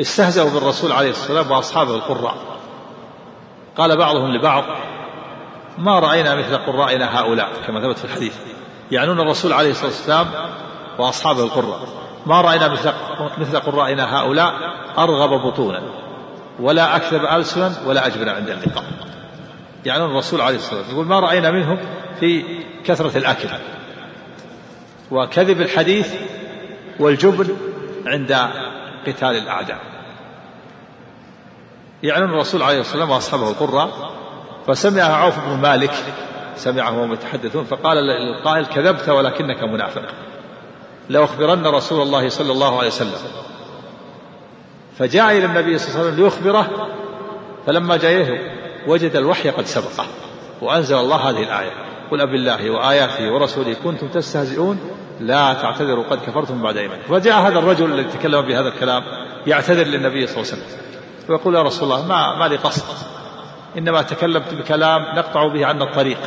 استهزأوا بالرسول عليه الصلاة والسلام وأصحابه القراء. قال بعضهم لبعض ما رأينا مثل قرائنا هؤلاء كما ثبت في الحديث. يعنون الرسول عليه الصلاة والسلام وأصحابه القراء. ما رأينا مثل مثل قرائنا هؤلاء أرغب بطونا ولا أكذب ألسنا ولا أجبن عند اللقاء. يعنون الرسول عليه الصلاة والسلام. يقول ما رأينا منهم في كثرة الأكل. وكذب الحديث والجبن عند قتال الأعداء. يعلم الرسول عليه الصلاة والسلام وأصحابه القراء. فسمعها عوف بن مالك سمعه وهم يتحدثون فقال للقائل كذبت ولكنك منافق. لأخبرن رسول الله صلى الله عليه وسلم. فجاء إلى النبي صلى الله عليه وسلم ليخبره فلما جاء إليه وجد الوحي قد سبقه وأنزل الله هذه الآية قل أب الله وآياته ورسوله كنتم تستهزئون لا تعتذروا قد كفرتم بعد إيمانكم. فجاء هذا الرجل الذي تكلم بهذا الكلام يعتذر للنبي صلى الله عليه وسلم ويقول يا رسول الله ما ما لي قصد. إنما تكلمت بكلام نقطع به عنا الطريق.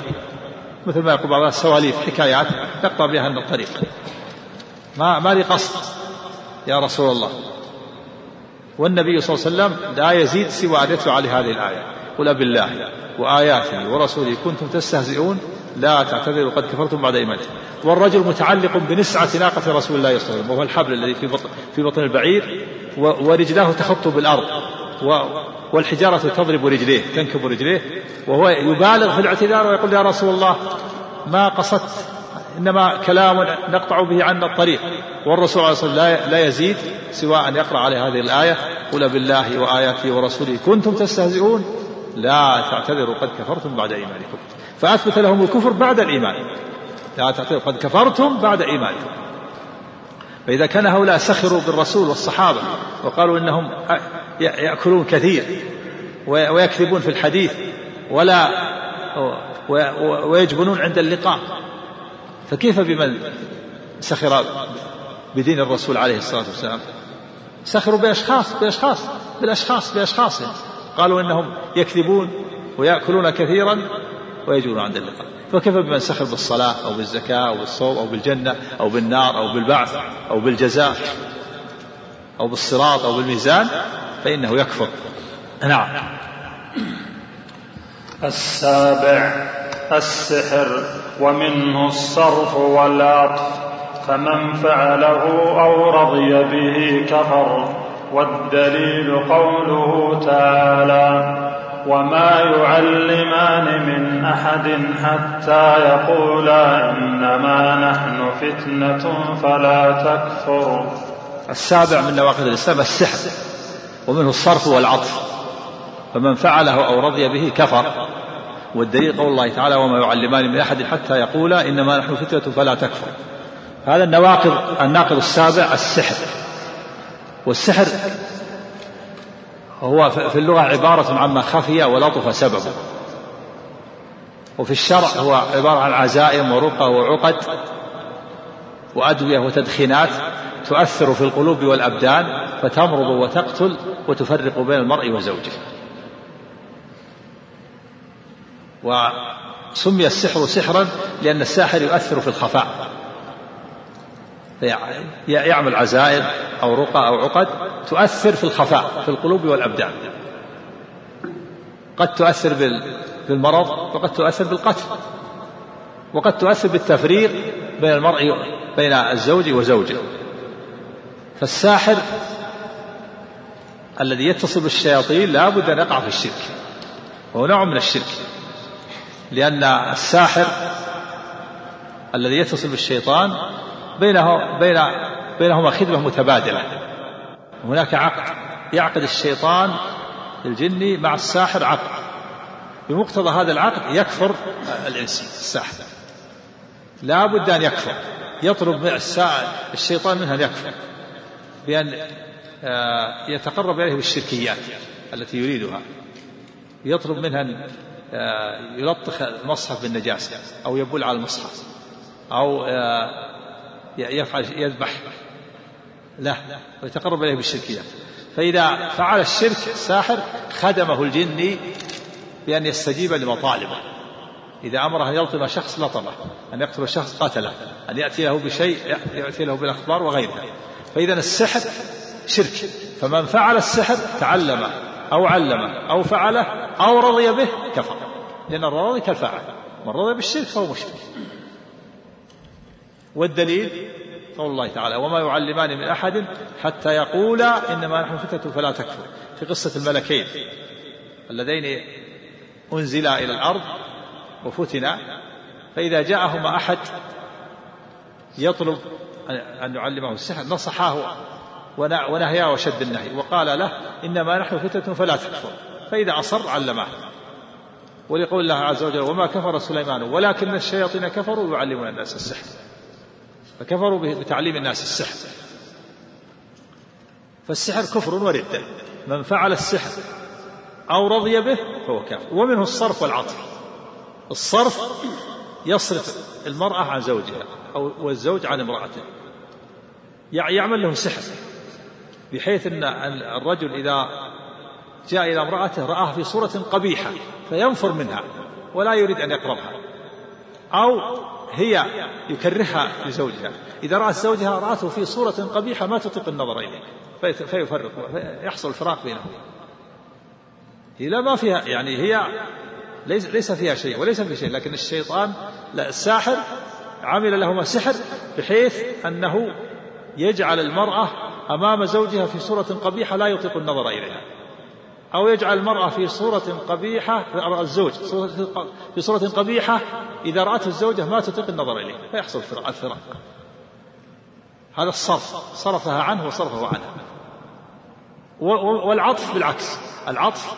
مثل ما يقول بعض السواليف حكايات نقطع بها عنا الطريق. ما ما لي قصد يا رسول الله. والنبي صلى الله عليه وسلم لا يزيد سوى أن يتلو عليه هذه الآية. قل بالله وآياته ورسوله كنتم تستهزئون لا تعتذروا قد كفرتم بعد إيمانكم. والرجل متعلق بنسعة ناقة رسول الله صلى الله عليه وسلم وهو الحبل الذي في بطن, في بطن البعير ورجلاه تخط بالأرض. والحجارة تضرب رجليه تنكب رجليه وهو يبالغ في الاعتذار ويقول يا رسول الله ما قصدت إنما كلام نقطع به عنا الطريق. والرسول عليه الصلاة والسلام لا يزيد سوى أن يقرأ عليه هذه الآية قل بالله وآياته ورسوله كنتم تستهزئون لا تعتذروا قد كفرتم بعد إيمانكم. فأثبت لهم الكفر بعد الإيمان. لا تعتذروا قد كفرتم بعد إيمانكم. فإذا كان هؤلاء سخروا بالرسول والصحابة وقالوا إنهم يأكلون كثير ويكذبون في الحديث ولا ويجبنون عند اللقاء. فكيف بمن سخر بدين الرسول عليه الصلاة والسلام؟ سخروا بأشخاص بأشخاص بالأشخاص بأشخاص. قالوا إنهم يكذبون ويأكلون كثيرا ويجون عند اللقاء. فكيف بمن سخر بالصلاة أو بالزكاة أو بالصوم أو بالجنة أو بالنار أو بالبعث أو بالجزاء؟ أو بالصراط أو بالميزان فإنه يكفر. نعم. السابع السحر ومنه الصرف والعطف فمن فعله أو رضي به كفر والدليل قوله تعالى وما يعلمان من أحد حتى يقولا إنما نحن فتنة فلا تكفر السابع من نواقض الإسلام السحر ومنه الصرف والعطف. فمن فعله أو رضي به كفر. والدليل قول الله تعالى وما يعلمان من أحد حتى يقولا إنما نحن فتنة فلا تكفر. هذا النواقض الناقض السابع السحر. والسحر هو في اللغة عبارة عما خفي ولطف سببه وفي الشرع هو عبارة عن عزائم ورقى وعقد وأدوية وتدخينات. تؤثر في القلوب والأبدان فتمرض وتقتل وتفرق بين المرء وزوجه. وسمي السحر سحرا لأن الساحر يؤثر في الخفاء. يعمل عزائم أو رقى أو عقد تؤثر في الخفاء في القلوب والأبدان. قد تؤثر بالمرض وقد تؤثر بالقتل. وقد تؤثر بالتفريق بين المرء بين الزوج وزوجه. فالساحر الذي يتصل بالشياطين لا بد أن يقع في الشرك وهو نوع من الشرك لأن الساحر الذي يتصل بالشيطان بينه بين بينهما خدمة متبادلة. هناك عقد يعقد الشيطان الجني مع الساحر عقد. بمقتضى هذا العقد يكفر الإنس الساحر. لا بد أن يكفر يطلب الشيطان منها أن يكفر. بأن آه، يتقرب إليه بالشركيات التي يريدها. يطلب منها أن آه، يلطخ المصحف بالنجاسة أو يبول على المصحف أو آه، يفعل يذبح. لا ويتقرب إليه بالشركيات فإذا فعل الشرك الساحر خدمه الجني بأن يستجيب لمطالبه. إذا أمره أن يلطم شخص لطمه. أن يقتل شخص قتله. أن يأتي له بشيء يأتي له بالأخبار وغيرها. فإذا السحر شرك. فمن فعل السحر تعلم أو علم أو فعله أو رضي به كفر. لأن الرضي كالفاعل. من رضي بالشرك فهو مشرك. والدليل قول الله تعالى وما يعلمان من أحد حتى يقولا إنما نحن فتنة فلا تكفر. في قصة الملكين اللذين أنزلا إلى الأرض وفتنا فإذا جاءهما أحد يطلب أن يعلمه السحر نصحاه ونهياه وشد النهي وقال له إنما نحن فتنة فلا تكفر. فإذا أصر علمه. ولقول الله عز وجل وما كفر سليمان ولكن الشياطين كفروا يعلمون الناس السحر. فكفروا بتعليم الناس السحر. فالسحر كفر وردة. من فعل السحر أو رضي به فهو كافر. ومنه الصرف والعطف. الصرف يصرف المرأة عن زوجها أو والزوج عن امرأته. يعمل لهم سحر بحيث أن الرجل إذا جاء إلى امرأته رآها في صورة قبيحة فينفر منها ولا يريد أن يقربها أو هي يكرهها لزوجها. إذا رأت زوجها رأته في صورة قبيحة ما تطيق النظر إليه فيفرق يحصل الفراق بينهم. هي لا ما فيها يعني هي ليس ليس فيها شيء وليس في شيء لكن الشيطان لا الساحر عمل لهما سحر بحيث أنه يجعل المرأة أمام زوجها في صورة قبيحة لا يطيق النظر إليها. أو يجعل المرأة في صورة قبيحة الزوج في صورة قبيحة إذا رأته الزوجة ما تطيق النظر إليه. فيحصل الفراق. هذا الصرف صرفها عنه وصرفه عنها. والعطف بالعكس. العطف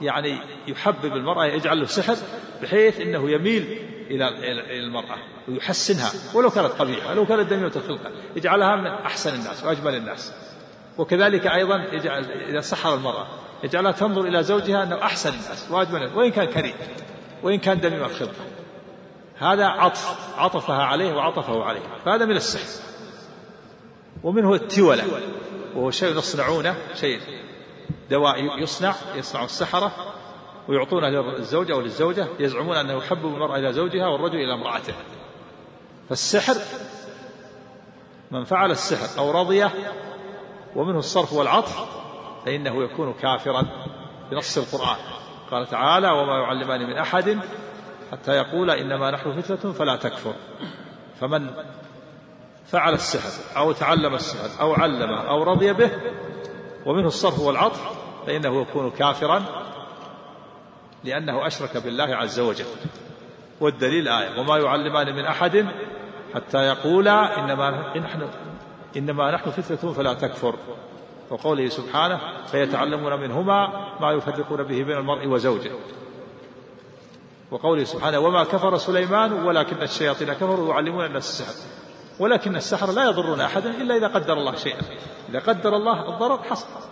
يعني يحبب المرأة يجعل له سحر بحيث أنه يميل إلى المرأة ويحسنها ولو كانت قبيحة ولو كانت دميمة الخلقة يجعلها من أحسن الناس وأجمل الناس. وكذلك أيضا يجعل إذا سحر المرأة يجعلها تنظر إلى زوجها أنه أحسن الناس وأجمل وإن كان كريم وإن كان دميم الخلقة. هذا عطف عطفها عليه وعطفه عليه فهذا من السحر. ومنه التولة وهو شيء يصنعونه شيء دواء يصنع يصنع السحرة ويعطونه للزوجة أو للزوجة يزعمون أنه يحبب المرأة إلى زوجها والرجل إلى امرأته فالسحر من فعل السحر أو رضيه ومنه الصرف والعطف فإنه يكون كافرا بنص القرآن. قال تعالى وما يعلمان من أحد حتى يقول إنما نحن فتنة فلا تكفر فمن فعل السحر أو تعلم السحر أو علمه أو رضي به ومنه الصرف والعطف فإنه يكون كافرا لأنه أشرك بالله عز وجل. والدليل آية وما يعلمان من أحد حتى يقولا إنما نحن إنما نحن فتنة فلا تكفر. وقوله سبحانه فيتعلمون منهما ما يفرقون به بين المرء وزوجه. وقوله سبحانه وما كفر سليمان ولكن الشياطين كفروا يعلمون الناس السحر. ولكن السحر لا يضرون أحدا إلا إذا قدر الله شيئا. إذا قدر الله الضرر حصل.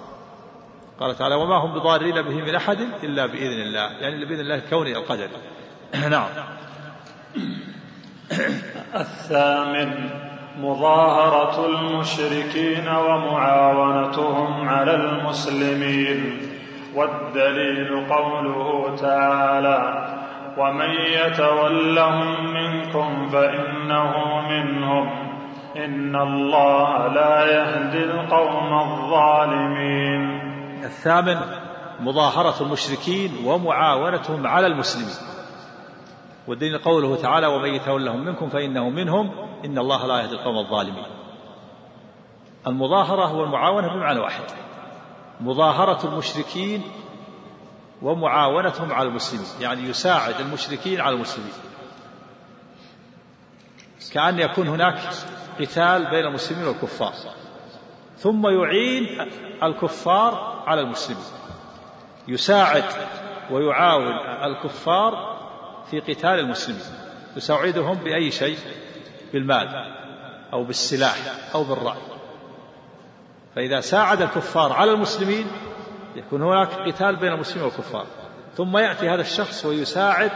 قال تعالى وما هم بضارين به من أحد إلا بإذن الله. يعني بإذن الله كوني القدر. نعم. الثامن مظاهرة المشركين ومعاونتهم على المسلمين. والدليل قوله تعالى ومن يتولهم منكم فإنه منهم. إن الله لا يهدي القوم الظالمين. الثامن مظاهرة المشركين ومعاونتهم على المسلمين. والدليل قوله تعالى ومن يتولهم منكم فإنه منهم إن الله لا يهدي القوم الظالمين. المظاهرة والمعاونة بمعنى واحد. مظاهرة المشركين ومعاونتهم على المسلمين يعني يساعد المشركين على المسلمين. كأن يكون هناك قتال بين المسلمين والكفار. ثم يعين الكفار على المسلمين. يساعد ويعاون الكفار في قتال المسلمين. يساعدهم بأي شيء؟ بالمال أو بالسلاح أو بالرأي. فإذا ساعد الكفار على المسلمين يكون هناك قتال بين المسلمين والكفار. ثم يأتي هذا الشخص ويساعد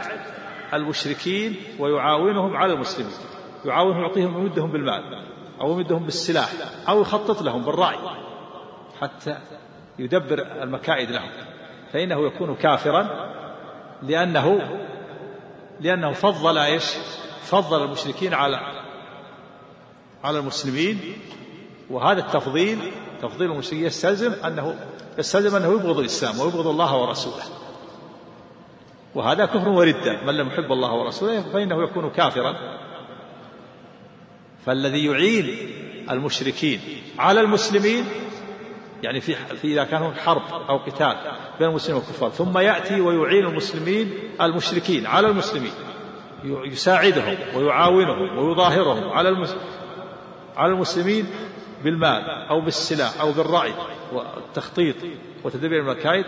المشركين ويعاونهم على المسلمين. يعاونهم يعطيهم ويمدهم بالمال. أو يمدهم بالسلاح أو يخطط لهم بالرأي حتى يدبر المكائد لهم. فإنه يكون كافرا لأنه لأنه فضل إيش؟ فضل المشركين على على المسلمين. وهذا التفضيل تفضيل المشركين يستلزم أنه يستلزم أنه يبغض الإسلام ويبغض الله ورسوله. وهذا كفر وردة. من لم يحب الله ورسوله فإنه يكون كافرا. فالذي يعين المشركين على المسلمين يعني في, في إذا كان حرب أو قتال بين المسلمين والكفار ثم يأتي ويعين المسلمين المشركين على المسلمين يساعدهم ويعاونهم ويظاهرهم على على المسلمين بالمال أو بالسلاح أو بالرأي والتخطيط وتدبير المكايد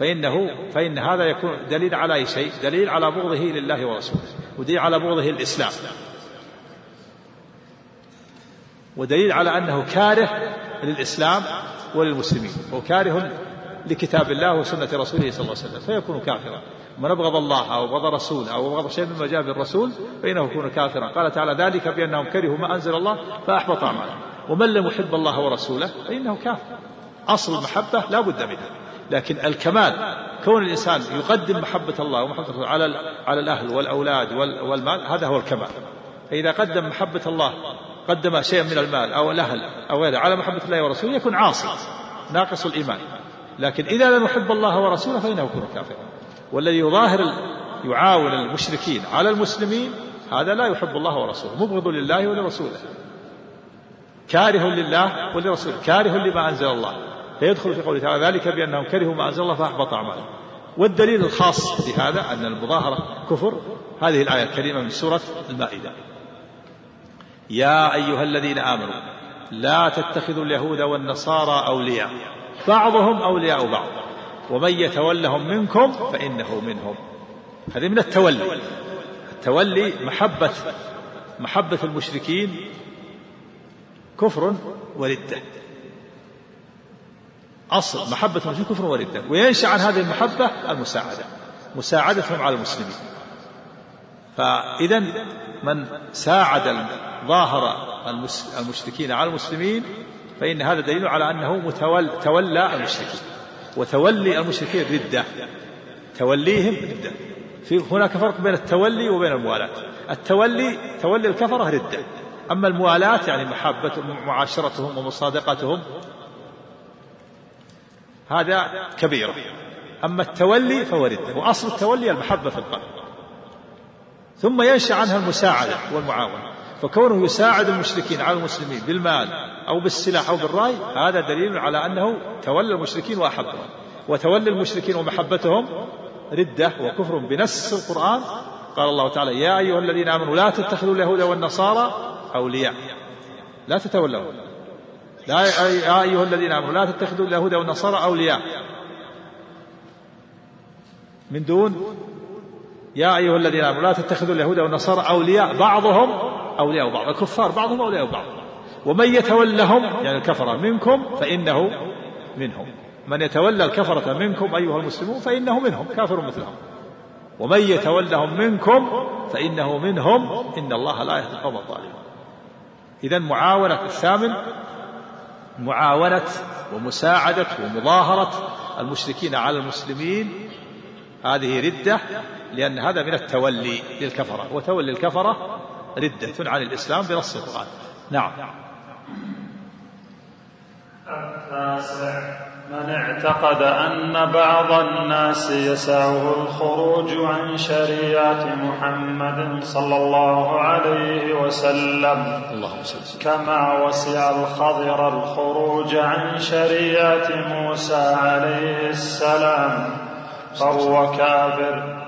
فإنه فإن هذا يكون دليل على أي شيء؟ دليل على بغضه لله ورسوله ودليل على بغضه الإسلام ودليل على أنه كاره للإسلام وللمسلمين وكاره لكتاب الله وسنة رسوله صلى الله عليه وسلم فيكون كافرا. من أبغض الله أو أبغض رسوله أو أبغض شيء مما جاء بالرسول فإنه يكون كافرا. قال تعالى ذلك بأنهم كرهوا ما أنزل الله فأحبط أعمالهم. ومن لم يحب الله ورسوله فإنه كافر. أصل المحبة لا بد منها. لكن الكمال كون الإنسان يقدم محبة الله ومحبة الله على على الأهل والأولاد والمال هذا هو الكمال. فإذا قدم محبة الله قدم شيئا من المال أو الأهل أو غيره على محبة الله ورسوله يكون عاصي ناقص الإيمان. لكن إذا لم يحب الله ورسوله فإنه يكون كافرا. والذي يظاهر يعاون المشركين على المسلمين هذا لا يحب الله ورسوله مبغض لله ولرسوله. كاره لله ولرسوله كاره لما أنزل الله. فيدخل في قوله تعالى ذلك بأنهم كرهوا ما أنزل الله فأحبط أعمالهم. والدليل الخاص في هذا أن المظاهرة كفر. هذه الآية الكريمة من سورة المائدة. يا أيها الذين آمنوا لا تتخذوا اليهود والنصارى أولياء. بعضهم أولياء بعض. ومن يتولهم منكم فإنه منهم. هذه من التولي. التولي محبة محبة المشركين كفر وردة. أصل محبة المشركين كفر وردة. وينشأ عن هذه المحبة المساعدة. مساعدتهم على المسلمين. فإذا من ساعد ظاهر المشركين على المسلمين فإن هذا دليل على أنه متول تولى المشركين وتولي المشركين ردة توليهم ردة. في هناك فرق بين التولي وبين الموالاة. التولي تولي الكفرة ردة. أما الموالاة يعني محبة معاشرتهم ومصادقتهم هذا كبيرة أما التولي فهو ردة. وأصل التولي المحبة في القلب. ثم ينشأ عنها المساعدة والمعاونة. فكونه يساعد المشركين على المسلمين بالمال أو بالسلاح أو بالرأي هذا دليل على أنه تولى المشركين وأحبهم. وتولي المشركين ومحبتهم ردة وكفر بنص القرآن. قال الله تعالى يا أيها الذين آمنوا لا تتخذوا اليهود والنصارى أولياء. لا تتولوا. لا يا أيها الذين آمنوا لا تتخذوا اليهود والنصارى أولياء. من دون يا أيها الذين آمنوا لا تتخذوا اليهود والنصارى أولياء. بعضهم أولياء بعض الكفار بعضهم أولياء بعض. ومن يتولهم يعني الكفرة منكم فإنه منهم. من يتولى الكفرة منكم أيها المسلمون فإنه منهم كافر مثلهم. ومن يتولهم منكم فإنه منهم. إن الله لا يهدي القوم الظالمين. إذا معاونة الثامن معاونة ومساعدة ومظاهرة المشركين على المسلمين. هذه ردة لأن هذا من التولي للكفرة. وتولي الكفرة ردة عن الإسلام بنص القرآن. نعم. التاسع من اعتقد أن بعض الناس يسعه الخروج عن شريعة محمد صلى الله عليه وسلم. اللهم كما وسع الخضر الخروج عن شريعة موسى عليه السلام. فهو كافر.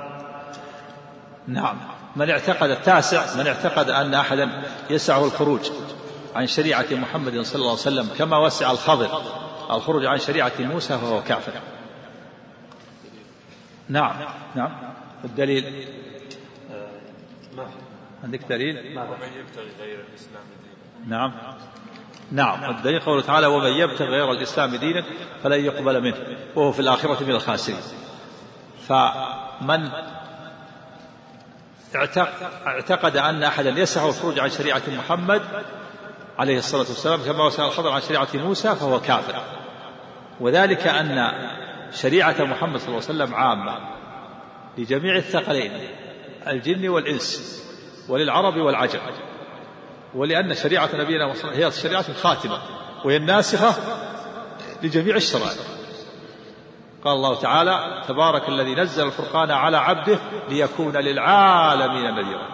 نعم. من اعتقد التاسع من اعتقد أن أحدا يسعه الخروج عن شريعة محمد صلى الله عليه وسلم كما وسع الخضر الخروج عن شريعة موسى فهو كافر. نعم نعم. الدليل؟ عندك دليل؟ ومن غير الإسلام نعم. نعم. الدليل قوله تعالى ومن يبتغي غير الإسلام دينا فلن يقبل منه وهو في الآخرة من الخاسرين. فمن اعتقد أن أحدا يسعه الخروج عن شريعة محمد عليه الصلاة والسلام كما وسع الخضر عن شريعة موسى فهو كافر. وذلك أن شريعة محمد صلى الله عليه وسلم عامة لجميع الثقلين الجن والإنس وللعرب والعجم. ولأن شريعة نبينا هي الشريعة الخاتمة وهي الناسخة لجميع الشرائع. قال الله تعالى تبارك الذي نزل الفرقان على عبده ليكون للعالمين نذيرا.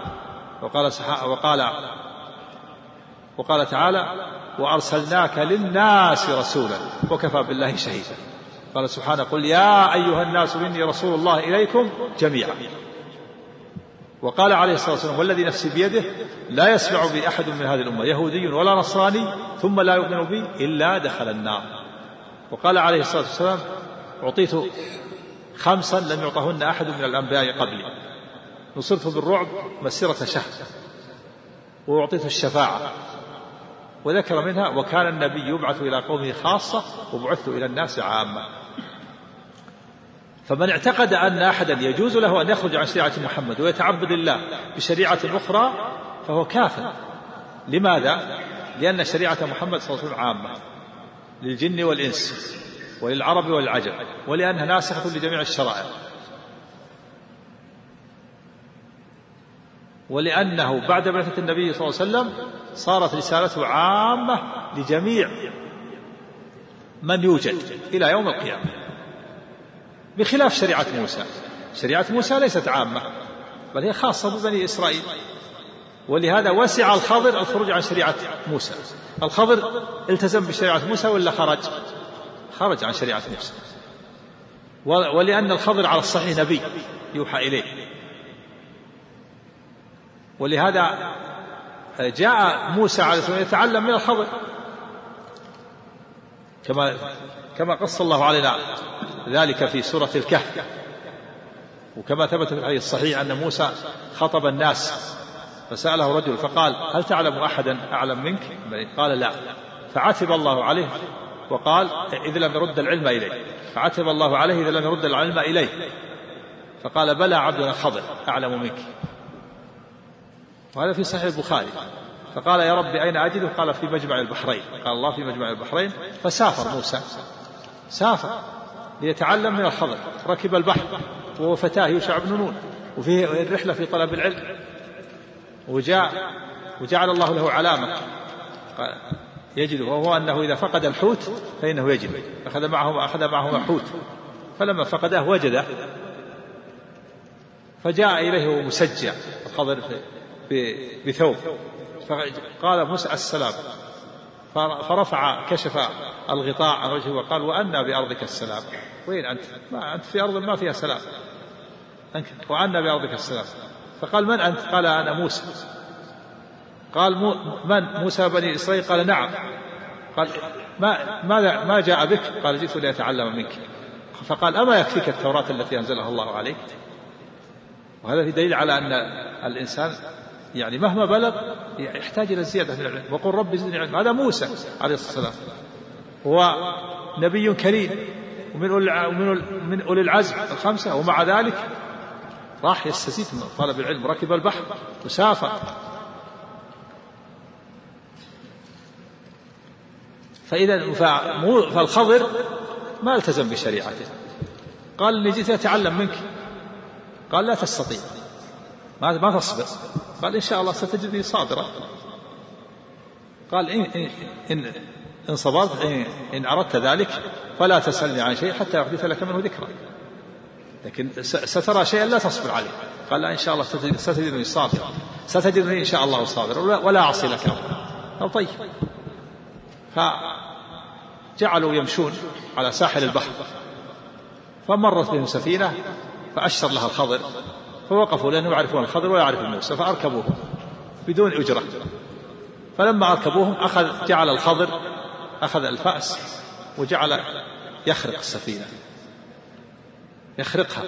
وقال وقال وقال تعالى وأرسلناك للناس رسولا وكفى بالله شهيدا. قال سبحانه قل يا أيها الناس إني رسول الله إليكم جميعا. وقال عليه الصلاة والسلام والذي نفسي بيده لا يسمع بي أحد من هذه الأمة يهودي ولا نصراني ثم لا يؤمن بي إلا دخل النار. وقال عليه الصلاة والسلام أعطيت خمسا لم يعطهن أحد من الأنبياء قبلي. نصرت بالرعب مسيرة شهر. وأعطيت الشفاعة. وذكر منها وكان النبي يبعث إلى قومه خاصة وبعثت إلى الناس عامة. فمن اعتقد أن أحدا يجوز له أن يخرج عن شريعة محمد ويتعبد الله بشريعة أخرى فهو كافر. لماذا؟ لأن شريعة محمد صلى الله عليه وسلم عامة. للجن والإنس. وللعرب والعجم ولأنها ناسخة لجميع الشرائع. ولأنه بعد بعثة النبي صلى الله عليه وسلم صارت رسالته عامة لجميع من يوجد إلى يوم القيامة بخلاف شريعة موسى. شريعة موسى ليست عامة بل هي خاصة ببني إسرائيل. ولهذا وسع الخضر الخروج عن شريعة موسى. الخضر التزم بشريعة موسى ولا خرج؟ خرج عن شريعة موسى ولأن الخضر على الصحيح نبي يوحى إليه. ولهذا جاء موسى عليه السلام يتعلم من الخضر. كما كما قص الله علينا ذلك في سورة الكهف. وكما ثبت في الحديث الصحيح أن موسى خطب الناس فسأله رجل فقال هل تعلم أحدا أعلم منك؟ قال لا. فعتب الله عليه وقال إذ لم يرد العلم إليه. فعتب الله عليه إذا لم يرد العلم إليه. فقال بلى عبدنا خضر أعلم منك. وهذا في صحيح البخاري. فقال يا رب أين أجده قال في مجمع البحرين. قال الله في مجمع البحرين. فسافر موسى. سافر ليتعلم من الخضر. ركب البحر وهو فتاة يوشع بن نون. وفيه الرحلة في طلب العلم. وجاء وجعل الله له علامة. يجد وهو أنه إذا فقد الحوت فإنه يجد. أخذ معه أخذ معه حوت فلما فقده وجده فجاء إليه مسجع الخضر بثوب. فقال موسى السلام. فرفع كشف الغطاء عن وجهه وقال وأنا بأرضك السلام. وين أنت؟ ما أنت في أرض ما فيها سلام. وأنا بأرضك السلام. فقال من أنت؟ قال أنا موسى. قال من؟ موسى بني إسرائيل؟ قال نعم. قال ما ماذا ما جاء بك؟ قال جئت لأتعلم منك. فقال أما يكفيك التوراة التي أنزلها الله عليك؟ وهذا في دليل على أن الإنسان يعني مهما بلغ يحتاج إلى زيادة من العلم. وقل رب زدني علما. هذا موسى عليه الصلاة والسلام. هو نبي كريم. ومن أولي من أولي العزم الخمسة. ومع ذلك راح يستزيد من طلب العلم. ركب البحر وسافر. فإذا فالخضر ما التزم بشريعته. قال إني جئت أتعلم منك. قال لا تستطيع. ما ما تصبر. قال إن شاء الله ستجدني صابرا. قال إن إن إن, صبرت إن, إن أردت ذلك فلا تسألني عن شيء حتى أحدث لك منه ذكرى. لكن سترى شيئا لا تصبر عليه. قال لا إن شاء الله ستجدني صابرا. ستجدني إن شاء الله صابرا. ولا أعصي لك. أمرا طيب فجعلوا يمشون على ساحل البحر. فمرت بهم سفينة فأشر لها الخضر. فوقفوا لأنهم يعرفون الخضر ولا يعرفون موسى فأركبوهم بدون أجرة. فلما أركبوهم أخذ جعل الخضر أخذ الفأس وجعل يخرق السفينة. يخرقها.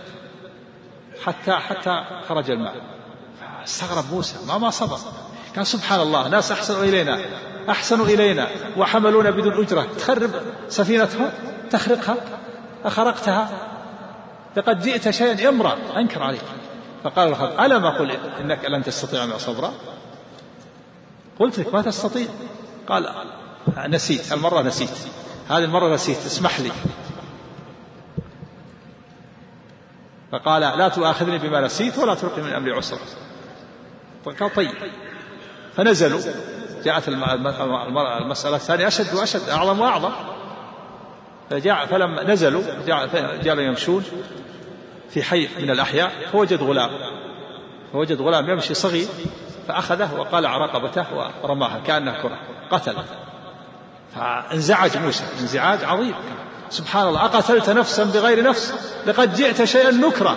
حتى حتى خرج الماء. استغرب موسى ما ما صبر. قال سبحان الله ناس أحسنوا إلينا. أحسنوا إلينا وحملونا بدون أجرة. تخرب سفينتهم تخرقها. أخرقتها. لقد جئت شيئا يمرأ. أنكر عليك. فقال الخضر ألم أقل إنك لن تستطيع معي صبرا قلت لك ما تستطيع. قال نسيت. المرة نسيت. هذه المرة نسيت. اسمح لي. فقال لا تؤاخذني بما نسيت ولا تلقي من أمري عسرا. قال طيب. فنزلوا. جاءت المسألة الثانية أشد وأشد أعظم وأعظم. فجاء فلما نزلوا جعلوا يمشون في حي من الأحياء فوجد غلام. فوجد غلام يمشي صغير فأخذه وقلع رقبته ورماها كأنها كرة قتله. فانزعج موسى انزعاج عظيم. سبحان الله أقتلت نفسا بغير نفس لقد جئت شيئا نكرا.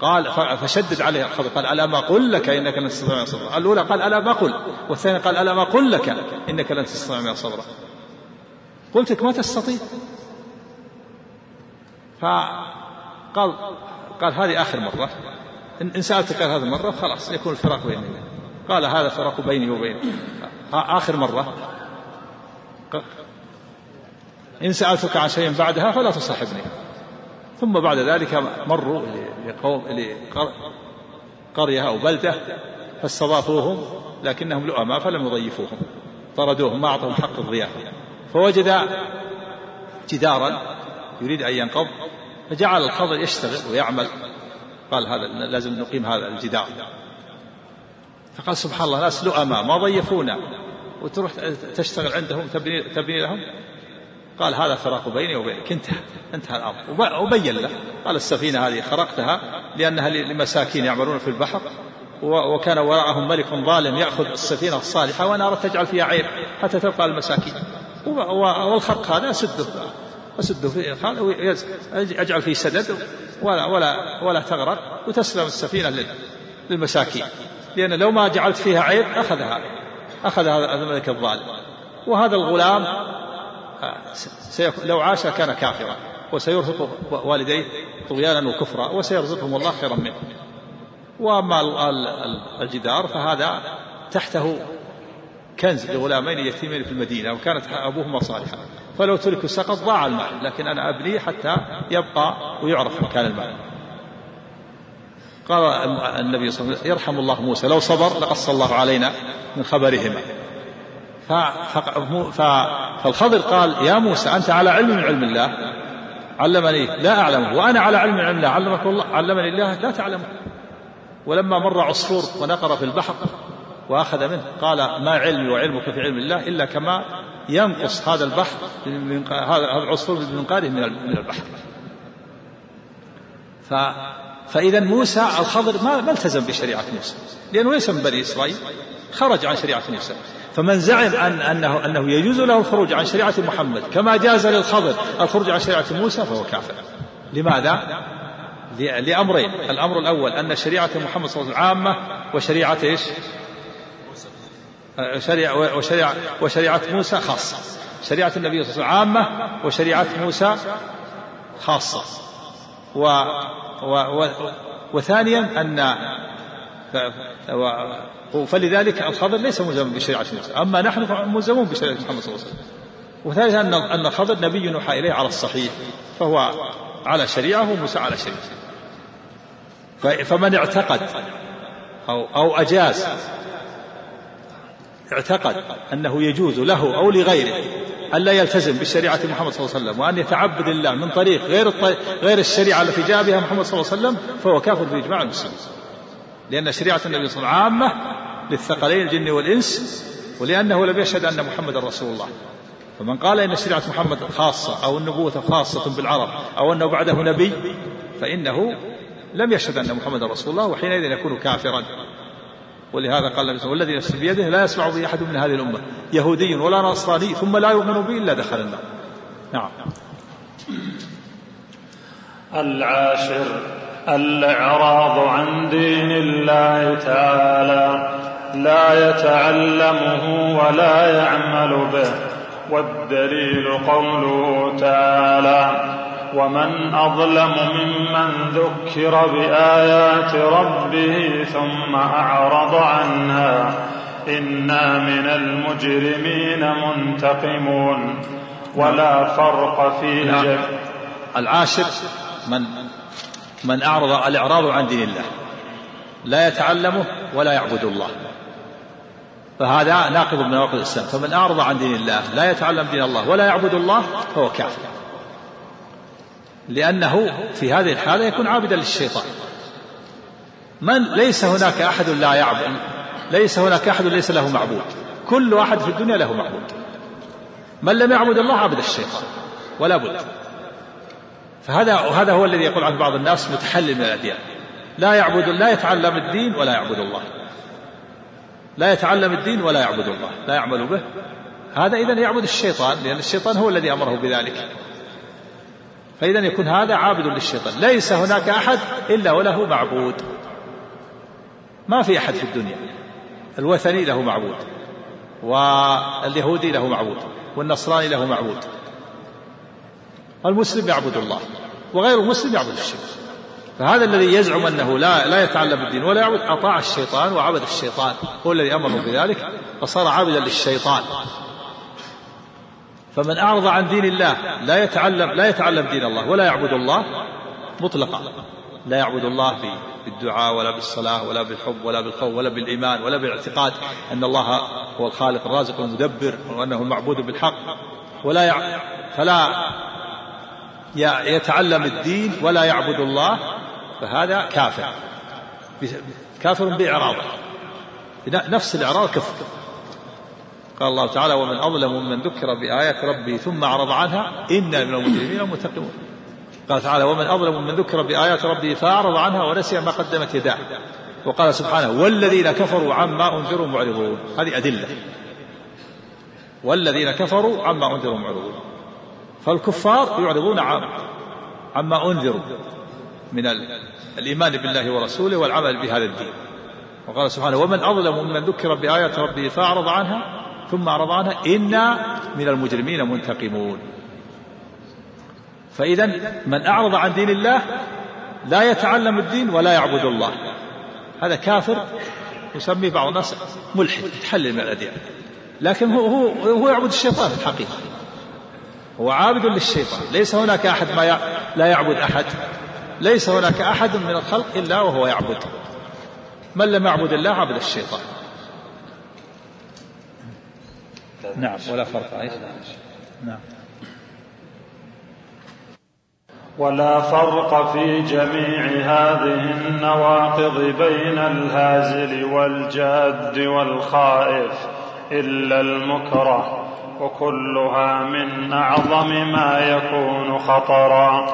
قال فشدد عليه الخضر قال ألا ما قل لك إنك لن تستطيع صبرا؟ الأولى قال ألا ما قل والثانية قال ألا ما قل لك إنك لن تستطيع صبرا؟ قلت لك ما تستطيع. فقال قال هذه آخر مرة. إن سألتك هذه المرة خلاص يكون الفراق بيني قال هذا فراق بيني وبينك. آخر مرة. إن سألتك عن شيء بعدها فلا تصاحبني. ثم بعد ذلك مروا لقوم لقرية أو بلدة فاستضافوهم لكنهم لؤماء فلم يضيفوهم. طردوهم ما أعطوهم حق الضيافة. فوجد جدارا يريد أن ينقض فجعل الخضر يشتغل ويعمل. قال هذا لازم نقيم هذا الجدار. فقال سبحان الله ناس لؤماء ما ضيفونا. وتروح تشتغل عندهم تبني, تبني لهم. قال هذا فراق بيني وبينك. انتهى. انتهى الأمر. وبين له. قال السفينة هذه خرقتها لأنها لمساكين يعملون في البحر. وكان وراءهم ملك ظالم يأخذ السفينة الصالحة وأنا أردت تجعل فيها عيب حتى تبقى المساكين. والخرق هذا أسده. أسده في أجعل فيه سدد. ولا ولا ولا تغرق. وتسلم السفينة للمساكين. لأن لو ما جعلت فيها عيب أخذها. أخذها الملك الظالم. وهذا الغلام لو عاش كان كافرا وسيرهق والديه طغيانا وكفرا وسيرزقهم الله خيرا منه. وأما الجدار فهذا تحته كنز لغلامين يتيمين في المدينة وكانت أبوهما صالحا. فلو تركوا سقط ضاع المال لكن أنا أبنيه حتى يبقى ويعرف مكان المال. قال النبي صلى الله عليه وسلم يرحم الله موسى لو صبر لقص الله علينا من خبرهما. فالخضر قال يا موسى أنت على علم من علم الله. علمني لا أعلمه وأنا على علم من علم الله. علمك الله علمني الله لا تعلمه ولما مر عصفور ونقر في البحر وأخذ منه قال ما علمي وعلمك في علم الله إلا كما ينقص هذا البحر هذا العصفور بمنقاره من البحر. فإذا موسى الخضر ما ما التزم بشريعة موسى لأنه ليس من بني إسرائيل خرج عن شريعة موسى. فمن زعم أن أنه أنه يجوز له الخروج عن شريعة محمد كما جاز للخضر الخروج عن شريعة موسى فهو كافر. لماذا؟ لأمرين. الأمر الأول أن شريعة محمد صلى الله عليه وسلم عامة وشريعة إيش؟ شريعة وشريعة, وشريعة موسى خاصة. شريعة النبي صلى الله عليه وسلم عامة وشريعة موسى خاصة. و و و وثانيا أن فلذلك الخضر ليس ملزما بشريعة موسى أما نحن ملزمون بشريعة محمد صلى الله عليه وسلم. وثالثا أن أن الخضر نبي يوحى إليه على الصحيح فهو على شريعة وموسى على شريعة. فمن اعتقد أو أو أجاز اعتقد أنه يجوز له أو لغيره ألا يلتزم بشريعة محمد صلى الله عليه وسلم وأن يتعبد الله من طريق غير غير الشريعة التي جاء بها محمد صلى الله عليه وسلم فهو كافر بإجماع المسلمين. لأن شريعة النبي صلى الله عليه وسلم عامة للثقلين الجن والإنس ولأنه لم يشهد أن محمدا رسول الله. فمن قال إن شريعة محمد خاصة أو النبوة خاصة بالعرب أو أنه بعده نبي فإنه لم يشهد أن محمدا رسول الله وحينئذ يكون كافرا. ولهذا قال النبي وسلم والذي نفسي بيده لا يسمع به أحد من هذه الأمة يهودي ولا نصراني ثم لا يؤمن به إلا دخل النار. نعم. العاشر. الإعراض عن دين الله تعالى لا يتعلمه ولا يعمل به والدليل قوله تعالى ومن أظلم ممن ذكر بآيات ربه ثم أعرض عنها إنا من المجرمين منتقمون ولا فرق في نعم. العاشر من من أعرض الإعراض عن دين الله. لا يتعلمه ولا يعبد الله. فهذا ناقض من نواقض الإسلام. فمن أعرض عن دين الله لا يتعلم دين الله ولا يعبد الله فهو كافر. لأنه في هذه الحالة يكون عابدا للشيطان. من ليس هناك أحد لا يعبد ليس هناك أحد ليس له معبود. كل واحد في الدنيا له معبود. من لم يعبد الله عبد الشيطان. ولا بد. فهذا هذا هو الذي يقول عنه بعض الناس متحلل من الأديان. لا يعبد لا يتعلم الدين ولا يعبد الله. لا يتعلم الدين ولا يعبد الله. لا يعمل به. هذا إذا يعبد الشيطان لأن الشيطان هو الذي أمره بذلك. فإذا يكون هذا عابد للشيطان. ليس هناك أحد إلا وله معبود. ما في أحد في الدنيا. الوثني له معبود. واليهودي له معبود. والنصراني له معبود. المسلم يعبد الله وغير المسلم يعبد الشرك. فهذا الذي يزعم أنه لا لا يتعلم الدين ولا يعبد أطاع الشيطان وعبد الشيطان هو الذي أمره بذلك فصار عابدا للشيطان. فمن أعرض عن دين الله لا يتعلم لا يتعلم دين الله ولا يعبد الله مطلقا. لا يعبد الله بالدعاء ولا بالصلاة ولا بالحب ولا بالخوف ولا بالإيمان ولا بالاعتقاد أن الله هو الخالق الرازق المدبر وأنه المعبود بالحق ولا يع... فلا يتعلم الدين ولا يعبد الله فهذا كافر. كافر بإعراضه نفس الإعراض كفر. قال الله تعالى ومن أظلم ممن ذكر بآيات ربه ثم أعرض عنها إنا من المجرمين منتقمون قال تعالى ومن أظلم ممن ذكر بآيات ربه فأعرض عنها ونسي ما قدمت يداه. وقال سبحانه والذين كفروا عما أنذروا معرضون. هذه أدلة. والذين كفروا عما أنذروا معرضون. فالكفار يعرضون عما أنذروا من الإيمان بالله ورسوله والعمل بهذا الدين. وقال سبحانه ومن أظلم ممن ذكر بآيات ربه فأعرض عنها ثم أعرض عنها إنا من المجرمين منتقمون. فإذا من أعرض عن دين الله لا يتعلم الدين ولا يعبد الله. هذا كافر يسميه بعض الناس ملحد يتحلل من الأديان. لكن هو هو هو يعبد الشيطان في الحقيقة. هو عابد للشيطان. ليس هناك أحد ما لا يعبد أحد. ليس هناك أحد من الخلق إلا وهو يعبد. من لم يعبد الله عبد الشيطان. نعم ولا فرق أيش نعم. ولا فرق في جميع هذه النواقض بين الهازل والجاد والخائف. إلا المكره وكلها من أعظم ما يكون خطرا.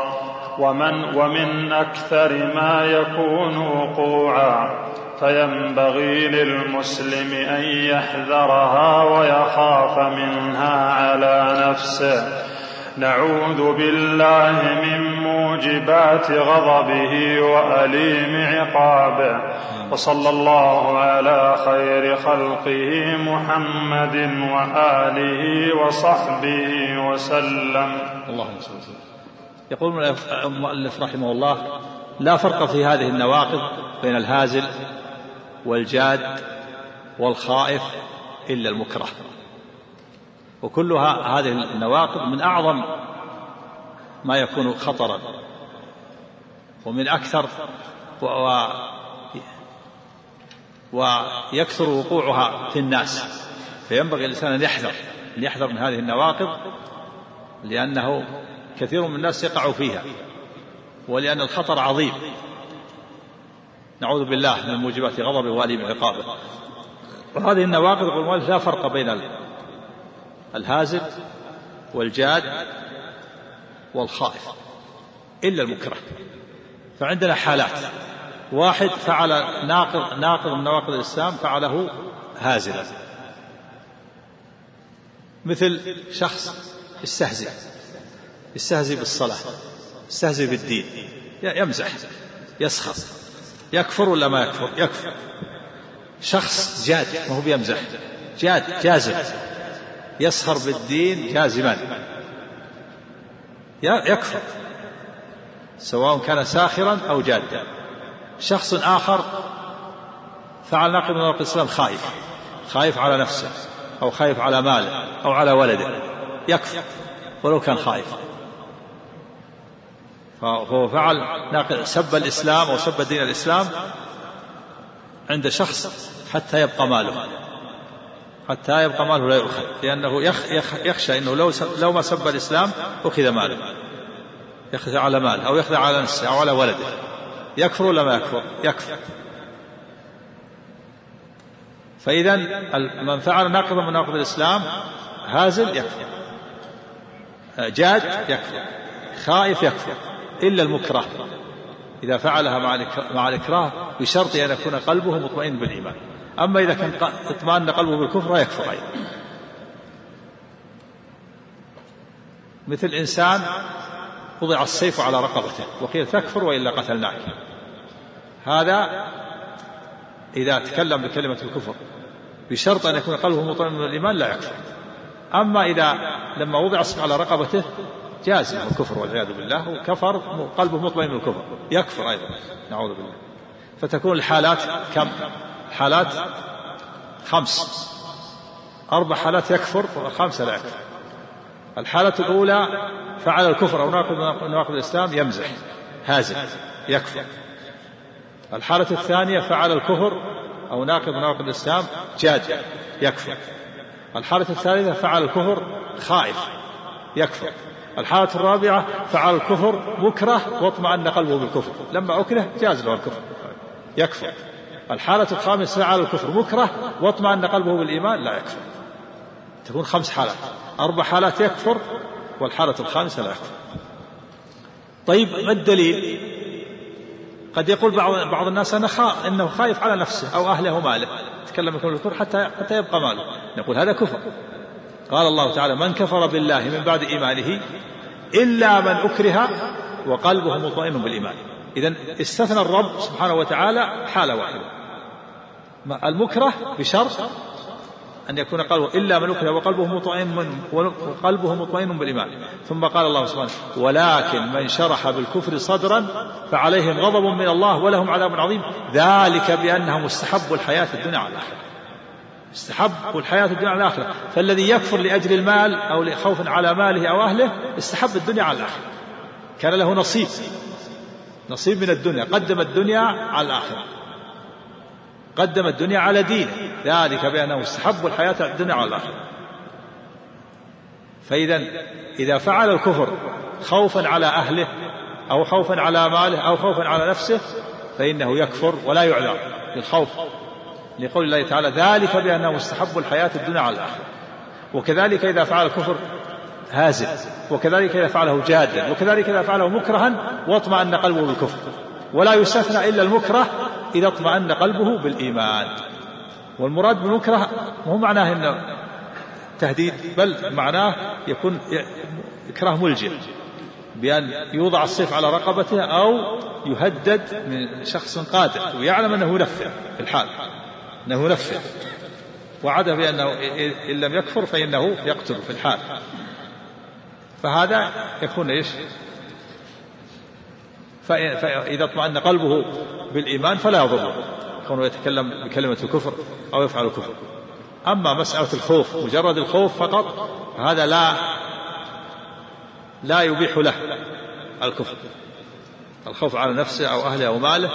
ومن ومن أكثر ما يكون وقوعا فينبغي للمسلم أن يحذرها ويخاف منها على نفسه. نعوذ بالله من موجبات غضبه وأليم عقابه وصلى الله على خير خلقه محمد وآله وصحبه وسلم. اللهم صل وسلم يقول المؤلف رحمه الله لا فرق في هذه النواقض بين الهازل والجاد والخائف إلا المكره. وكلها هذه النواقض من أعظم ما يكون خطرا. ومن أكثر و ويكثر وقوعها في الناس. فينبغي الإنسان أن يحذر أن يحذر من هذه النواقض لأنه كثير من الناس يقع فيها ولأن الخطر عظيم. نعوذ بالله من موجبات غضبه وأليم عقابه. وهذه النواقض يقول لا فرق بين الهازل والجاد والخائف إلا المكره. فعندنا حالات. واحد فعل ناقض ناقض من نواقض الإسلام فعله هازلا مثل شخص استهزئ يستهزئ بالصلاة يستهزئ بالدين يمزح يسخر يكفر ولا ما يكفر؟ يكفر. شخص جاد ما هو بيمزح. جاد جازم. يسخر بالدين جازما. يكفر. سواء كان ساخرا أو جادا. شخص آخر فعل ناقض من نواقض الإسلام خايف خايف على نفسه أو خايف على ماله أو على ولده. يكفر ولو كان خايف فهو فعل سب الإسلام أو سب دين الإسلام عند شخص حتى يبقى ماله. حتى يبقى ماله لا يؤخذ لأنه يخ يخ يخشى أنه لو لو ما سب الإسلام أخذ ماله. يأخذ على ماله أو يأخذ على نفسه أو على ولده. يكفر ولا ما يكفر؟ يكفر. فإذا من فعل ناقضا من نواقض الإسلام هازل يكفر. جاد يكفر. خائف يكفر. إلا المكره. إذا فعلها مع الإكراه بشرط أن يكون قلبه مطمئن بالإيمان. أما إذا كان اطمأن قلبه بالكفر يكفر أيضا. مثل إنسان وضع السيف على رقبته وقيل تكفر وإلا قتلناك. هذا إذا تكلم بكلمة الكفر بشرط أن يكون قلبه مطمئن بالإيمان لا يكفر. أما إذا لما وضع السيف على رقبته جاز الكفر والعياذ بالله وكفر قلبه مطمئن بالكفر يكفر أيضا. نعوذ بالله. فتكون الحالات كم؟ حالات خمس. أربع حالات يكفر والخامسة لا يكفر. الحالة الأولى فعل الكفر أو ناقض نواقض الإسلام يمزح هازل يكفر. الحالة الثانية فعل الكفر أو ناقض نواقض الإسلام جاد يكفر. الحالة الثالثة فعل الكفر خائف يكفر. الحالة الرابعة فعل الكفر مكره واطمأن قلبه بالكفر. لما أكره جاز له الكفر. يكفر. الحالة الخامسة على الكفر. مكره واطمأن قلبه بالإيمان لا يكفر. تكون خمس حالات. أربع حالات يكفر والحالة الخامسة لا يكفر. طيب ما الدليل؟ قد يقول بعض بعض الناس أنا خا إنه خايف على نفسه أو أهله وماله. تكلم يكون الكفر حتى حتى يبقى ماله. نقول هذا كفر. قال الله تعالى من كفر بالله من بعد إيمانه إلا من أكره وقلبه مطمئن بالإيمان. إذا استثنى الرب سبحانه وتعالى حالة واحدة. المكره بشرط أن يكون قلبه إلا من أكره وقلبه مطمئن وقلبه مطمئن بالإيمان. ثم قال الله سبحانه ولكن من شرح بالكفر صدرا فعليهم غضب من الله ولهم عذاب عظيم. ذلك بأنهم استحبوا الحياة الدنيا على الآخرة. استحبوا الحياة الدنيا على الآخرة. فالذي يكفر لأجل المال أو لخوف على ماله أو أهله استحب الدنيا على الآخرة. كان له نصيب. نصيب من الدنيا. قدم الدنيا على الآخرة. قدم الدنيا على دينه. ذلك بأنه استحب الحياة الدنيا على الآخرة. فإذا إذا فعل الكفر خوفا على أهله أو خوفا على ماله أو خوفا على نفسه فإنه يكفر ولا يعذر للخوف لقول الله تعالى ذلك بأنه استحب الحياة الدنيا على الآخرة. وكذلك إذا فعل الكفر هازل وكذلك إذا فعله جادا وكذلك إذا فعله مكرها واطمأن قلبه بالكفر. ولا يستثنى إلا المكره إذا اطمأن قلبه بالإيمان. والمراد بالمكره مو معناه أنه تهديد بل معناه يكون إكراه ملجئ. بأن يوضع السيف على رقبته أو يهدد من شخص قادر ويعلم أنه ينفذ في الحال أنه ينفذ. وعد بأنه إن لم يكفر فإنه يقتل في الحال. فهذا يكون إيش؟ فإذا اطمأن قلبه بالإيمان فلا يضره كونه يتكلم بكلمة الكفر أو يفعل الكفر. أما مسألة الخوف مجرد الخوف فقط هذا لا لا يبيح له الكفر. الخوف على نفسه أو أهله أو ماله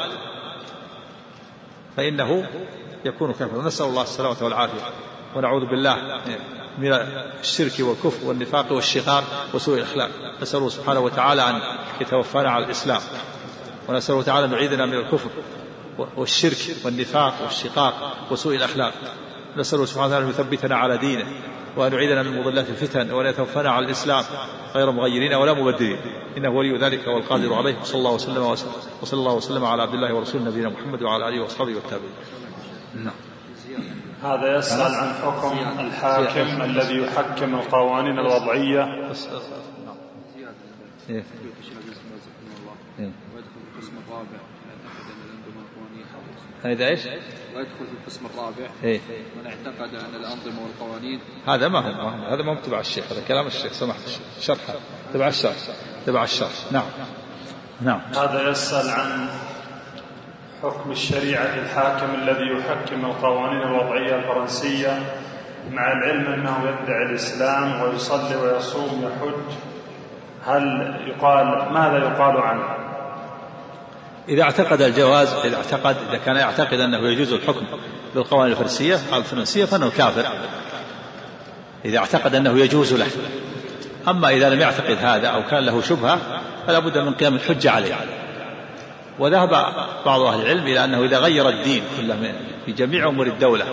فإنه يكون كافرا. نسأل الله السلامة والعافية. ونعوذ بالله. من الشرك والكفر والنفاق والشقاق وسوء الأخلاق. نسأله سبحانه وتعالى أن يتوفانا على الإسلام ونسأله تعالى أن يعيذنا من الكفر والشرك والنفاق والشقاق وسوء الأخلاق. نسأله سبحانه وتعالى أن يثبتنا على دينه وأن يعيذنا من مضلات الفتن وأن يتوفانا على الإسلام غير مغيرين ولا مبدلين. إنه ولي ذلك والقادر عليه. صلى الله وسلم وصلى الله وسلم على عبد الله ورسوله نبينا محمد وعلى آله وأصحابه والتابعين. نعم. هذا يسأل عن حكم الحاكم الذي يحكم القوانين الوضعية إيه. إيه. هذا إيش؟ ويدخل في القسم الرابع إيه؟ من اعتقد أن الأنظمة والقوانين هذا ما هو ما هو هذا ما هو تبع الشيخ هذا كلام الشيخ سمحت شرحه تبع الشرح تبع الشرح نعم نعم هذا يسأل عن حكم الشريعة الحاكم الذي يحكم القوانين الوضعية الفرنسية مع العلم أنه يدعي الإسلام ويصلي ويصوم ويحج هل يقال ماذا يقال عنه؟ إذا اعتقد الجواز إذا اعتقد إذا كان يعتقد أنه يجوز الحكم بالقوانين الفرنسية الفرنسية فإنه كافر. إذا اعتقد أنه يجوز له. أما إذا لم يعتقد هذا أو كان له شبهة فلا بد من قيام الحجة عليه. وذهب بعض أهل العلم إلى أنه إذا غير الدين كله في جميع أمور الدولة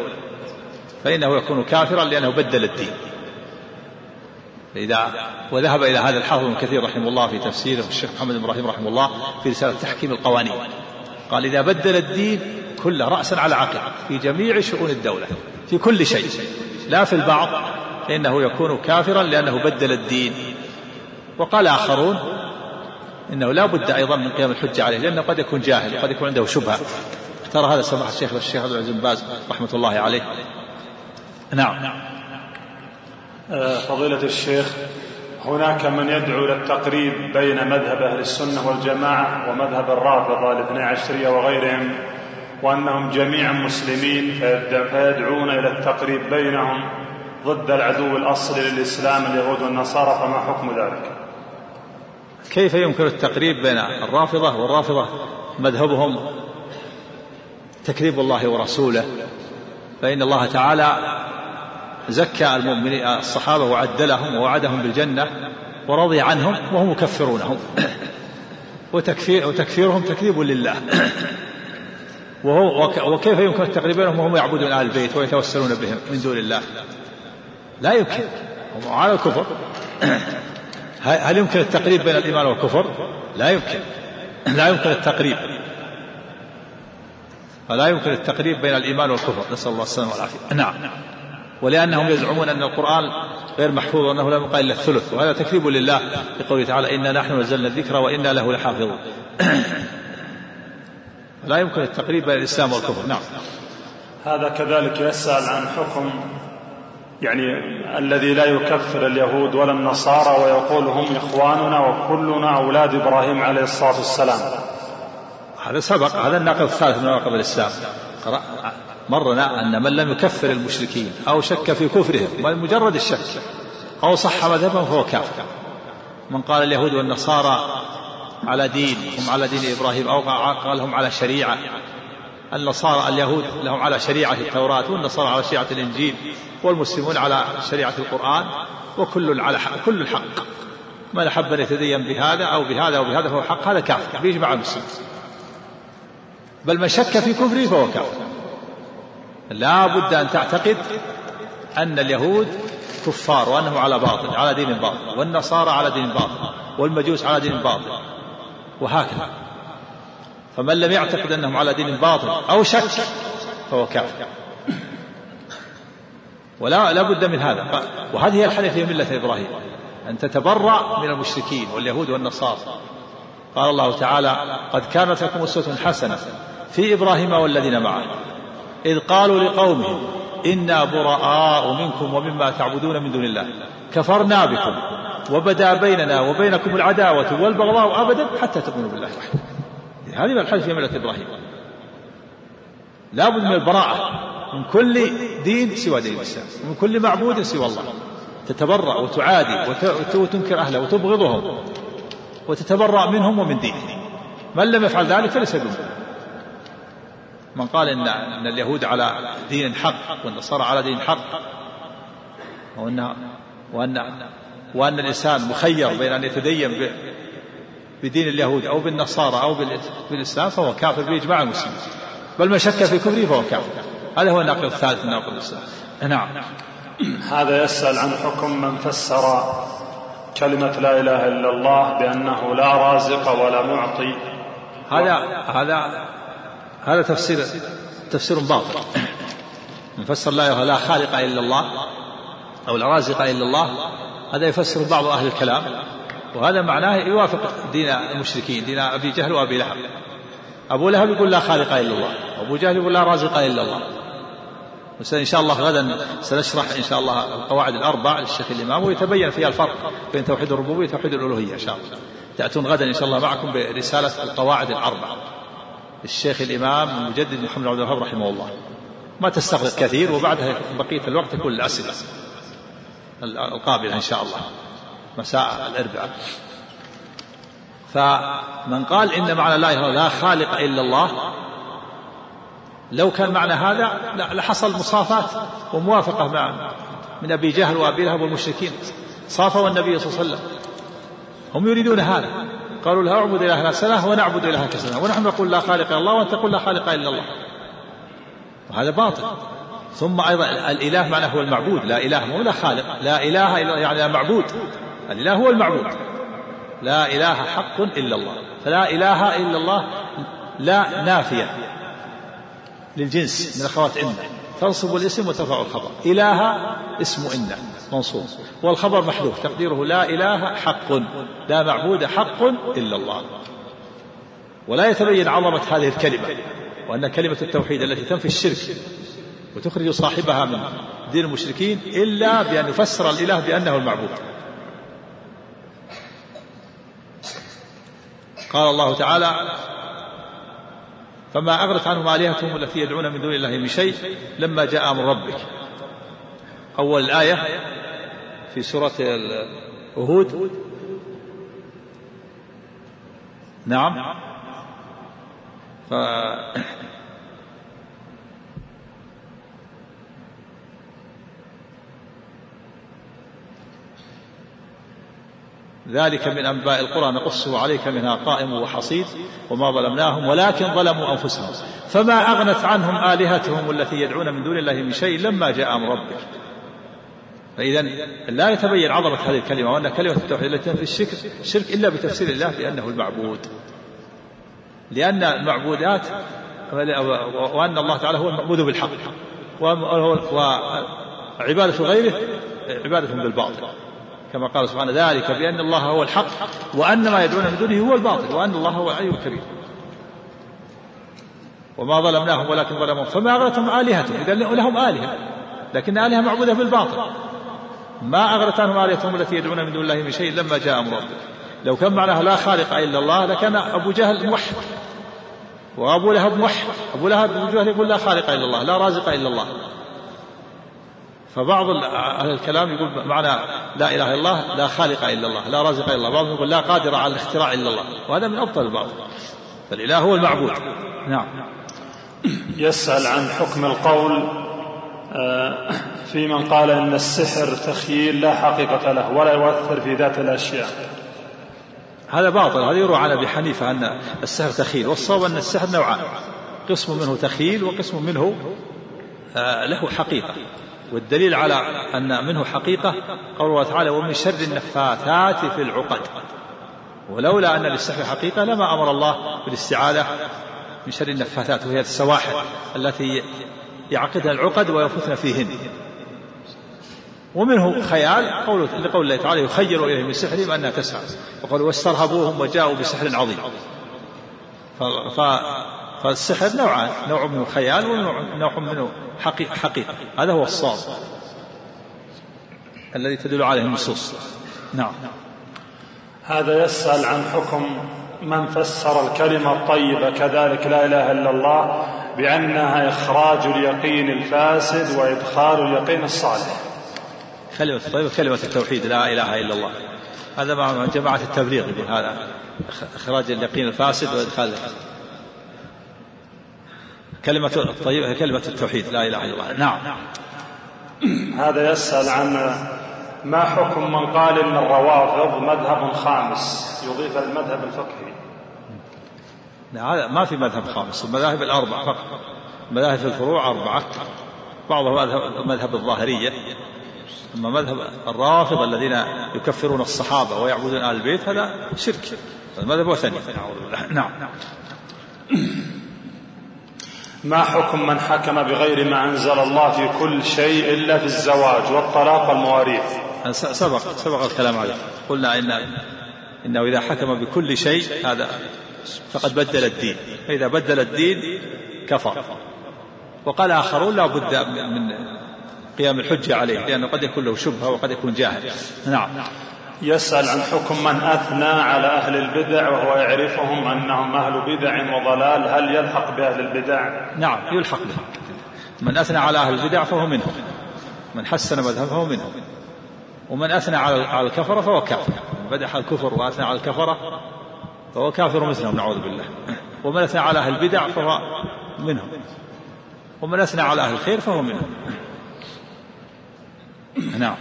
فإنه يكون كافرا لأنه بدل الدين. إذا وذهب إلى هذا الحافظ ابن كثير رحمه الله في تفسيره والشيخ محمد بن إبراهيم رحمه الله في رسالة تحكيم القوانين. قال إذا بدل الدين كله رأسا على عقب في جميع شؤون الدولة في كل شيء لا في البعض فإنه يكون كافرا لأنه بدل الدين. وقال آخرون إنه لا بد أيضا من قيام الحجة عليه لأنه قد يكون جاهل وقد يكون عنده شبهة. ترى هذا سماحة الشيخ الشيخ عبد العزيز بن باز رحمة الله عليه. نعم. آه، فضيلة الشيخ هناك من يدعو إلى التقريب بين مذهب أهل السنة والجماعة ومذهب الرافضة الاثني عشرية وغيرهم وأنهم جميعا مسلمين فيدعون إلى التقريب بينهم ضد العدو الأصلي للإسلام اليهود والنصارى فما حكم ذلك؟ كيف يمكن التقريب بين الرافضة والرافضة مذهبهم تكذيب الله ورسوله؟ فإن الله تعالى زكى المؤمنين الصحابة وعدلهم ووعدهم بالجنة ورضي عنهم وهم يكفرونهم. وتكفير وتكفيرهم تكذيب لله. وهو وكيف يمكن التقريب بينهم وهم يعبدون آل البيت ويتوسلون بهم من دون الله؟ لا يمكن. هم على الكفر. هل يمكن التقريب بين الإيمان والكفر؟ لا يمكن. لا يمكن التقريب. فلا يمكن التقريب بين الإيمان والكفر. نسأل الله السلامة والعافية. نعم. ولأنهم يزعمون أن القرآن غير محفوظ وأنه لم يقال إلا الثلث وهذا تكذيب لله لقوله تعالى إنا نحن نزلنا الذكر وإنا له لحافظون. لا يمكن التقريب بين الإسلام والكفر. نعم. هذا كذلك يسأل عن حكم يعني الذي لا يكفر اليهود ولا النصارى ويقول هم إخواننا وكلنا أولاد إبراهيم عليه الصلاة والسلام. هذا سبق هذا الناقض الثالث من نواقض الإسلام. مرنا أن من لم يكفر المشركين أو شك في كفرهم مجرد الشك أو صح مذهبهم فهو كافر. من قال اليهود والنصارى على دين هم على دين إبراهيم أو قال هم على شريعة. النصارى اليهود لهم على شريعة التوراة والنصارى على شريعة الإنجيل والمسلمون على شريعة القرآن وكل على حق كل الحق. من أحب أن يتدين بهذا أو بهذا أو بهذا فهو حق هذا كافر بيجمع المسلمين بل من شك في كفره فهو كافر. لا بد أن تعتقد أن اليهود كفار وأنهم على باطل على دين باطل والنصارى على دين باطل والمجوس على دين باطل وهكذا. فمن لم يعتقد أنهم على دين باطل أو شك فهو كافر. ولا لا بد من هذا. وهذه هي الحنيفية ملة إبراهيم. أن تتبرأ من المشركين واليهود والنصارى. قال الله تعالى قد كانت لكم أسوة حسنة في إبراهيم والذين معه. إذ قالوا لقومهم إنا براء منكم ومما تعبدون من دون الله. كفرنا بكم وبدا بيننا وبينكم العداوة والبغضاء أبدا حتى تؤمنوا بالله وحده. هذه الحج في ملة إبراهيم. لا بد من البراءة من كل دين سوى دين الإسلام ومن كل معبود سوى الله. تتبرأ وتعادي وتنكر أهله وتبغضهم وتتبرأ منهم ومن دينهم من لم يفعل ذلك فليس بمؤمن من قال إن, إن اليهود على دين حق والنصارى على دين حق وأن وأن وأن الإنسان مخير بين أن يتدين بدين اليهود أو بالنصارى أو بالإسلام فهو كافر بإجماع المسلمين. بل من شك في كفره فهو كافر. هذا هو الناقض الثالث من ناقض الإسلام. نعم. هذا يسأل عن حكم من فسر كلمة لا إله إلا الله بأنه لا رازق ولا معطي. هذا هذا هذا تفسير تفسير باطل. من فسر لا إله لا خالق إلا الله أو لا رازق إلا الله هذا يفسر بعض أهل الكلام. وهذا معناه يوافق دين المشركين دين أبي جهل وأبي لهب. أبو لهب يقول لا خالق إلا الله وأبو جهل يقول لا رازق إلا الله. إن شاء الله غدا سنشرح إن شاء الله القواعد الأربع للشيخ الإمام ويتبين فيها الفرق بين توحيد الربوبية وتوحيد الألوهية إن شاء الله. تأتون غدا إن شاء الله معكم برسالة القواعد الأربع. للشيخ الإمام المجدد محمد عبد الوهاب رحمه الله. ما تستغرق كثير وبعدها بقية الوقت تكون الأسئلة القابلة إن شاء الله. مساء الأربعاء. فمن قال إن معنى لا إله لا خالق إلا الله لو كان معنى هذا لحصل مصافات وموافقة مع من أبي جهل وأبي لهب والمشركين. صافوا النبي صلى الله عليه وسلم. هم يريدون هذا. قالوا لا اعبد إلهنا سنة ونعبد إلهك سنة ونحن نقول لا خالق إلا الله وأنت تقول لا خالق إلا الله. وهذا باطل. ثم أيضا الإله معناه هو المعبود لا إله مو لا خالق لا إله إلا يعني لا معبود. الإله هو المعبود. لا إله حق إلا الله. فلا إله إلا الله لا نافية للجنس من أخوات إن تنصب الاسم وترفع الخبر. إله اسم إن منصوب. والخبر محذوف. تقديره لا إله حق. لا معبود حق إلا الله. ولا يتبين عظمة هذه الكلمة. وأن كلمة التوحيد التي تنفي الشرك وتخرج صاحبها من دين المشركين إلا بأن يفسر الإله بأنه المعبود. قال الله تعالى فما أغنت عنهم آلهتهم التي يدعون من دون الله من شيء لما جاء أمر ربك. أول الآية في سورة هود نعم. ف ذلك من أنباء القرى نقصه عليك منها قائم وحصيد وما ظلمناهم ولكن ظلموا أنفسهم. فما أغنت عنهم آلهتهم التي يدعون من دون الله من شيء لما جاء أمر ربك. فإذا لا يتبين عظمة هذه الكلمة وأن كلمة التوحيد التي تنفي الشرك الشرك إلا بتفسير الله بأنه المعبود. لأن المعبودات وأن الله تعالى هو المعبود بالحق. وعبادة غيره عبادة بالباطل. كما قال سبحانه ذلك بأن الله هو الحق وأن ما يدعون من دونه هو الباطل وأن الله هو العلي الكبير. وما ظلمناهم ولكن ظلموا فما أغرتهم آلهتهم إذا لهم آلهة لكن آلهة معبودة بالباطل. ما أغرت عنهم آلهتهم التي يدعون من دون الله من شيء لما جاء أمر لو كان معناها لا خالق إلا الله لكان أبو جهل موحد. وأبو لهب موحد. أبو لهب أبو جهل يقول لا خالق إلا الله لا رازق إلا الله. فبعض أهل الكلام يقول معنى لا إله إلا الله لا خالق إلا الله لا رازق إلا الله. بعضهم يقول لا قادر على الاختراع إلا الله. وهذا من أبطل البعض. فالإله هو المعبود. نعم. يسأل عن حكم القول آه، في من قال إن السحر تخييل لا حقيقة له ولا يؤثر في ذات الأشياء. هذا باطل هذا يروى عن أبي حنيفة أن السحر تخيل والصواب أن السحر نوعان قسم منه تخيل وقسم منه آه، له حقيقة. والدليل على أن منه حقيقة قول الله تعالى ومن شر النفاثات في العقد. ولولا أن للسحر حقيقة لما أمر الله بالاستعاذة من شر النفاثات وهي السواحل التي يعقدها العقد وينفثن فيهن. ومنه خيال قول لقول الله تعالى يخير إليه من سحرهم أنها تسعى وقالوا واسترهبوهم وجاءوا بسحر عظيم. ف... ف... فالسحر نوعان نوع منه خيال ونوع منه حقيقة, حقيقة. هذا هو الصواب الذي تدل عليه النصوص. نعم. هذا يسأل عن حكم من فسر الكلمة الطيبة كذلك لا إله إلا الله بأنها إخراج اليقين الفاسد وإدخال اليقين الصالح. كلمة الطيبة كلمة التوحيد لا إله إلا الله. هذا مع جماعة التبليغ يقول هذا إخراج اليقين الفاسد وإدخال كلمة الطيبة كلمة التوحيد. لا إله إلا الله. نعم. هذا يسأل عن ما حكم من قال إن الروافض مذهب خامس يضيف المذهب الفقهي. هذا ما في مذهب خامس المذاهب الأربع فقط. مذاهب الفروع أربعة بعضها مذهب, مذهب الظاهرية. أما مذهب الرافض الذين يكفرون الصحابة ويعبدون آل البيت هذا شرك. المذهب وثني نعم. ما حكم من حكم بغير ما أنزل الله في كل شيء إلا في الزواج والطلاق والمواريث؟ سبق سبق الكلام عليه قلنا إن إنه إذا حكم بكل شيء هذا فقد بدل الدين. فإذا بدل الدين كفر. وقال آخرون لا بد من قيام الحجة عليه لأنه قد يكون له شبهة وقد يكون جاهل. نعم. يسأل عن حكم من أثنى على أهل البدع وهو يعرفهم أنهم أهل بدع وضلال هل يلحق بأهل البدع؟ نعم يلحق بهم. من أثنى على أهل البدع فهو منهم. من حسن مذهبه فهو منهم. ومن أثنى على الكفرة فهو كافر. من بدح الكفر وأثنى على الكفرة فهو كافر مثلهم نعوذ بالله. ومن أثنى على أهل البدع فهو منهم. ومن أثنى على أهل الخير فهو منهم. نعم.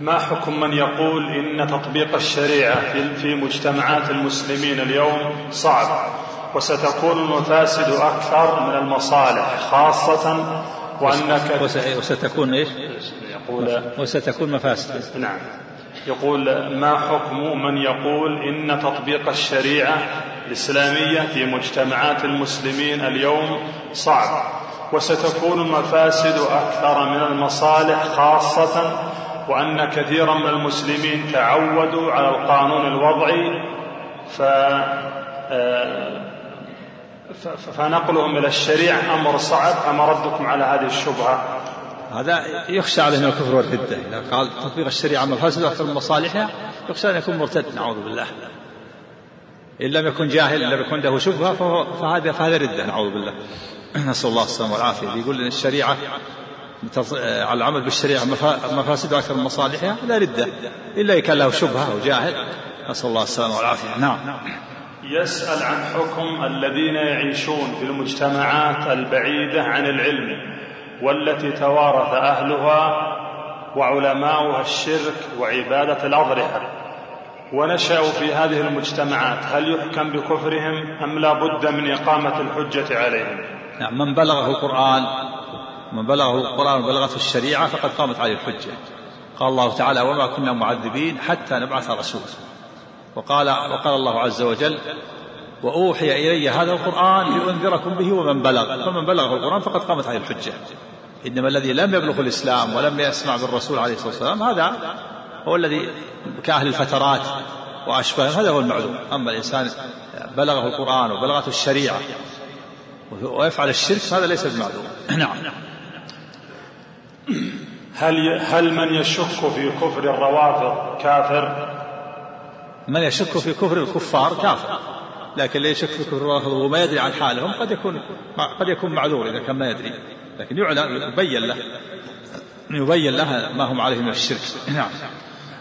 ما حكم من يقول إن تطبيق الشريعة في مجتمعات المسلمين اليوم صعب؟ وستكون المفاسد أكثر من المصالح خاصة وأنك وستكون إيش؟ يقول وستكون مفاسد. نعم. يقول ما حكم من يقول إن تطبيق الشريعة الإسلامية في مجتمعات المسلمين اليوم صعب؟ وستكون المفاسد أكثر من المصالح خاصة وأن كثيرا من المسلمين تعودوا على القانون الوضعي ف آه، فنقلهم إلى الشريعة أمر صعب. أما ردكم على هذه الشبهة؟ هذا يخشى عليه من الكفر والردة إذا قال تطبيق الشريعة مفاسد أكثر من مصالحها يخشى أن يكون مرتد. نعوذ بالله. إن لم يكن جاهل إن لم يكن له شبهة فهذا فهذا ردة. نعوذ بالله. نسأل الله السلامة والعافية. يقول إن الشريعة على العمل بالشريعة مفاسد أكثر من مصالحها؟ لا ردة إلا إن كان له شبهة أو جاهل نسأل الله السلامة والعافية. نعم. يسأل عن حكم الذين يعيشون في المجتمعات البعيدة عن العلم والتي توارث أهلها وعلماؤها الشرك وعبادة الأضرحة ونشأوا في هذه المجتمعات. هل يحكم بكفرهم أم لا بد من إقامة الحجة عليهم؟ نعم. من بلغه القرآن من بلغه القرآن وبلغته الشريعة فقد قامت عليه الحجة. قال الله تعالى وما كنا معذبين حتى نبعث رسولا. وقال وقال الله عز وجل وأوحي إلي هذا القرآن لأنذركم به ومن بلغ. فمن بلغه القرآن فقد قامت عليه الحجة. إنما الذي لم يبلغ الإسلام ولم يسمع بالرسول عليه الصلاة والسلام هذا هو الذي كأهل الفترات وأشباههم هذا هو المعذور أما الإنسان بلغه القرآن وبلغته الشريعة ويفعل الشرك هذا ليس بمعذور نعم. هل هل من يشك في كفر الروافض كافر؟ من يشك في كفر الكفار كافر. لكن اللي يشك في كفر الروافض وما يدري عن حالهم قد يكون قد يكون معذور إذا كان ما يدري. لكن يعلن يبين له يبين له ما هم عليه من الشرك. نعم.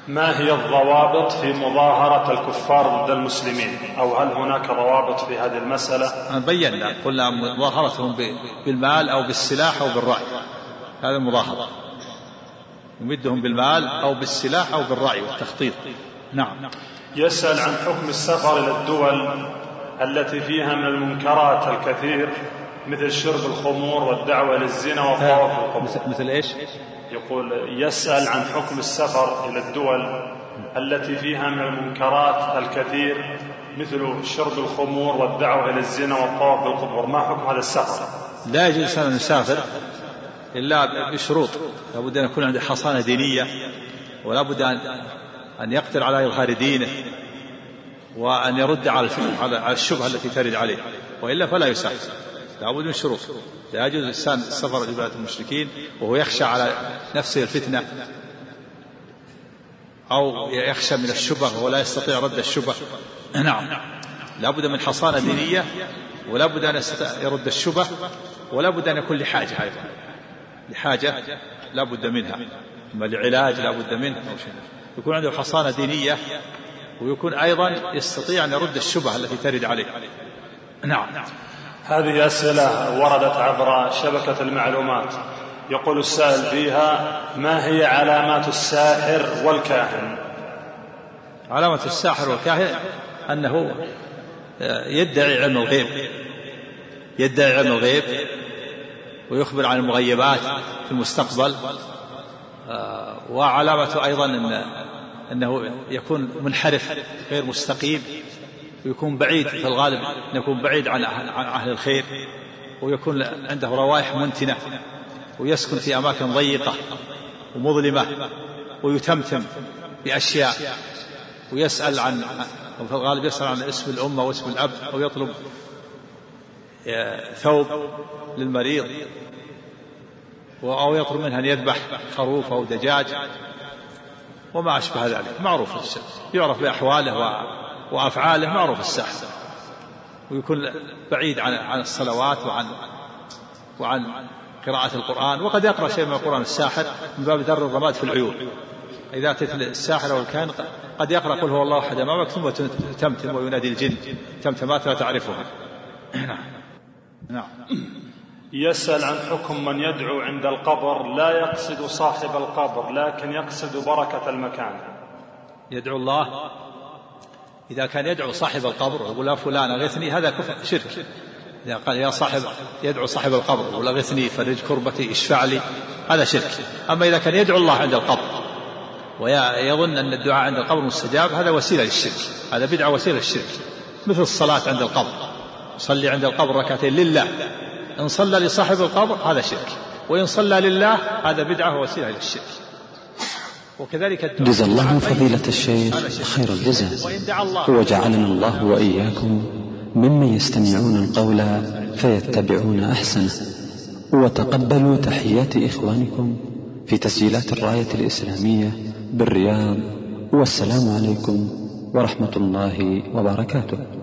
ما هي الضوابط في مظاهرة الكفار ضد المسلمين؟ أو هل هناك ضوابط في هذه المسألة؟ بينا قلنا مظاهرتهم بالمال أو بالسلاح أو بالرأي. هذا المظاهرة يمدهم بالمال أو بالسلاح أو بالرأي والتخطيط. نعم. يسأل عن حكم السفر إلى الدول التي فيها من المنكرات الكثير مثل شرب الخمور والدعوة للزنا والطواف مثل, مثل إيش؟ يقول يسأل عن حكم السفر إلى الدول التي فيها من المنكرات الكثير مثل شرب الخمور والدعوة إلى الزنا والطواف بالقبور ما حكم هذا السفر؟ لا يجوز أن يسافر. إلا بشروط. لابد أن يكون عنده حصانة دينية ولا بد أن أن يقدر على إظهار دينه وأن يرد على على الشبهة التي ترد عليه. وإلا فلا يسافر لابد من شروط. لا يجوز الإنسان السفر إلى بلاد المشركين وهو يخشى على نفسه الفتنة أو يخشى من الشبه ولا يستطيع رد الشبه نعم. لا بد من حصانة دينية ولا بد أن يرد الشبه ولا بد أن يكون لحاجة أيضا. لحاجة لا بد منها. أما لعلاج لا بد منه أو شيء يكون عنده حصانة دينية ويكون أيضا يستطيع أن يرد الشبهة التي ترد عليه. نعم. هذه أسئلة وردت عبر شبكة المعلومات. يقول السائل فيها ما هي علامات الساحر والكاهن؟ علامة الساحر والكاهن أنه يدعي علم الغيب. يدعي علم الغيب. ويخبر عن المغيبات في المستقبل. وعلامته أيضا أن أنه يكون منحرف غير مستقيم ويكون بعيد في الغالب يكون بعيد عن أهل الخير ويكون عنده روائح منتنة ويسكن في أماكن ضيقة ومظلمة ويتمتم بأشياء ويسأل عن وفي الغالب يسأل عن اسم الأمة واسم الأب أو يطلب ثوب للمريض أو يطلب منها أن يذبح خروف أو دجاج وما أشبه ذلك. معروف السحر. يعرف بأحواله وأفعاله معروف السحر. ويكون بعيد عن عن الصلوات وعن وعن قراءة القرآن. وقد يقرأ شيء من القرآن الساحر من باب ذر الرماد في العيون. إذا أتيت الساحر أو الكاهن قد يقرأ قل هو الله أحد أمامك ثم تمتم وينادي الجن. تمتمات لا تعرفها. نعم. نعم. يسأل عن حكم من يدعو عند القبر لا يقصد صاحب القبر لكن يقصد بركة المكان. يدعو الله؟ إذا كان يدعو صاحب القبر ويقول يا فلان أغثني هذا كفر شرك. إذا قال يا صاحب يدعو صاحب القبر يقول أغثني فرج كربتي اشفع لي هذا شرك. أما إذا كان يدعو الله عند القبر ويظن أن الدعاء عند القبر مستجاب هذا وسيلة للشرك. هذا بدعة وسيلة للشرك. مثل الصلاة عند القبر. صلي عند القبر ركعتين لله. إن صلى لصاحب القبر هذا شرك. وإن صلى لله هذا بدعة وسيلة للشرك وكذلك جزا الله فضيلة الشيخ خير الجزاء. وجعلنا الله. وإياكم ممن يستمعون القول فيتبعون أحسنه وتقبلوا تحيات إخوانكم في تسجيلات الراية الإسلامية بالرياض. والسلام عليكم ورحمة الله وبركاته.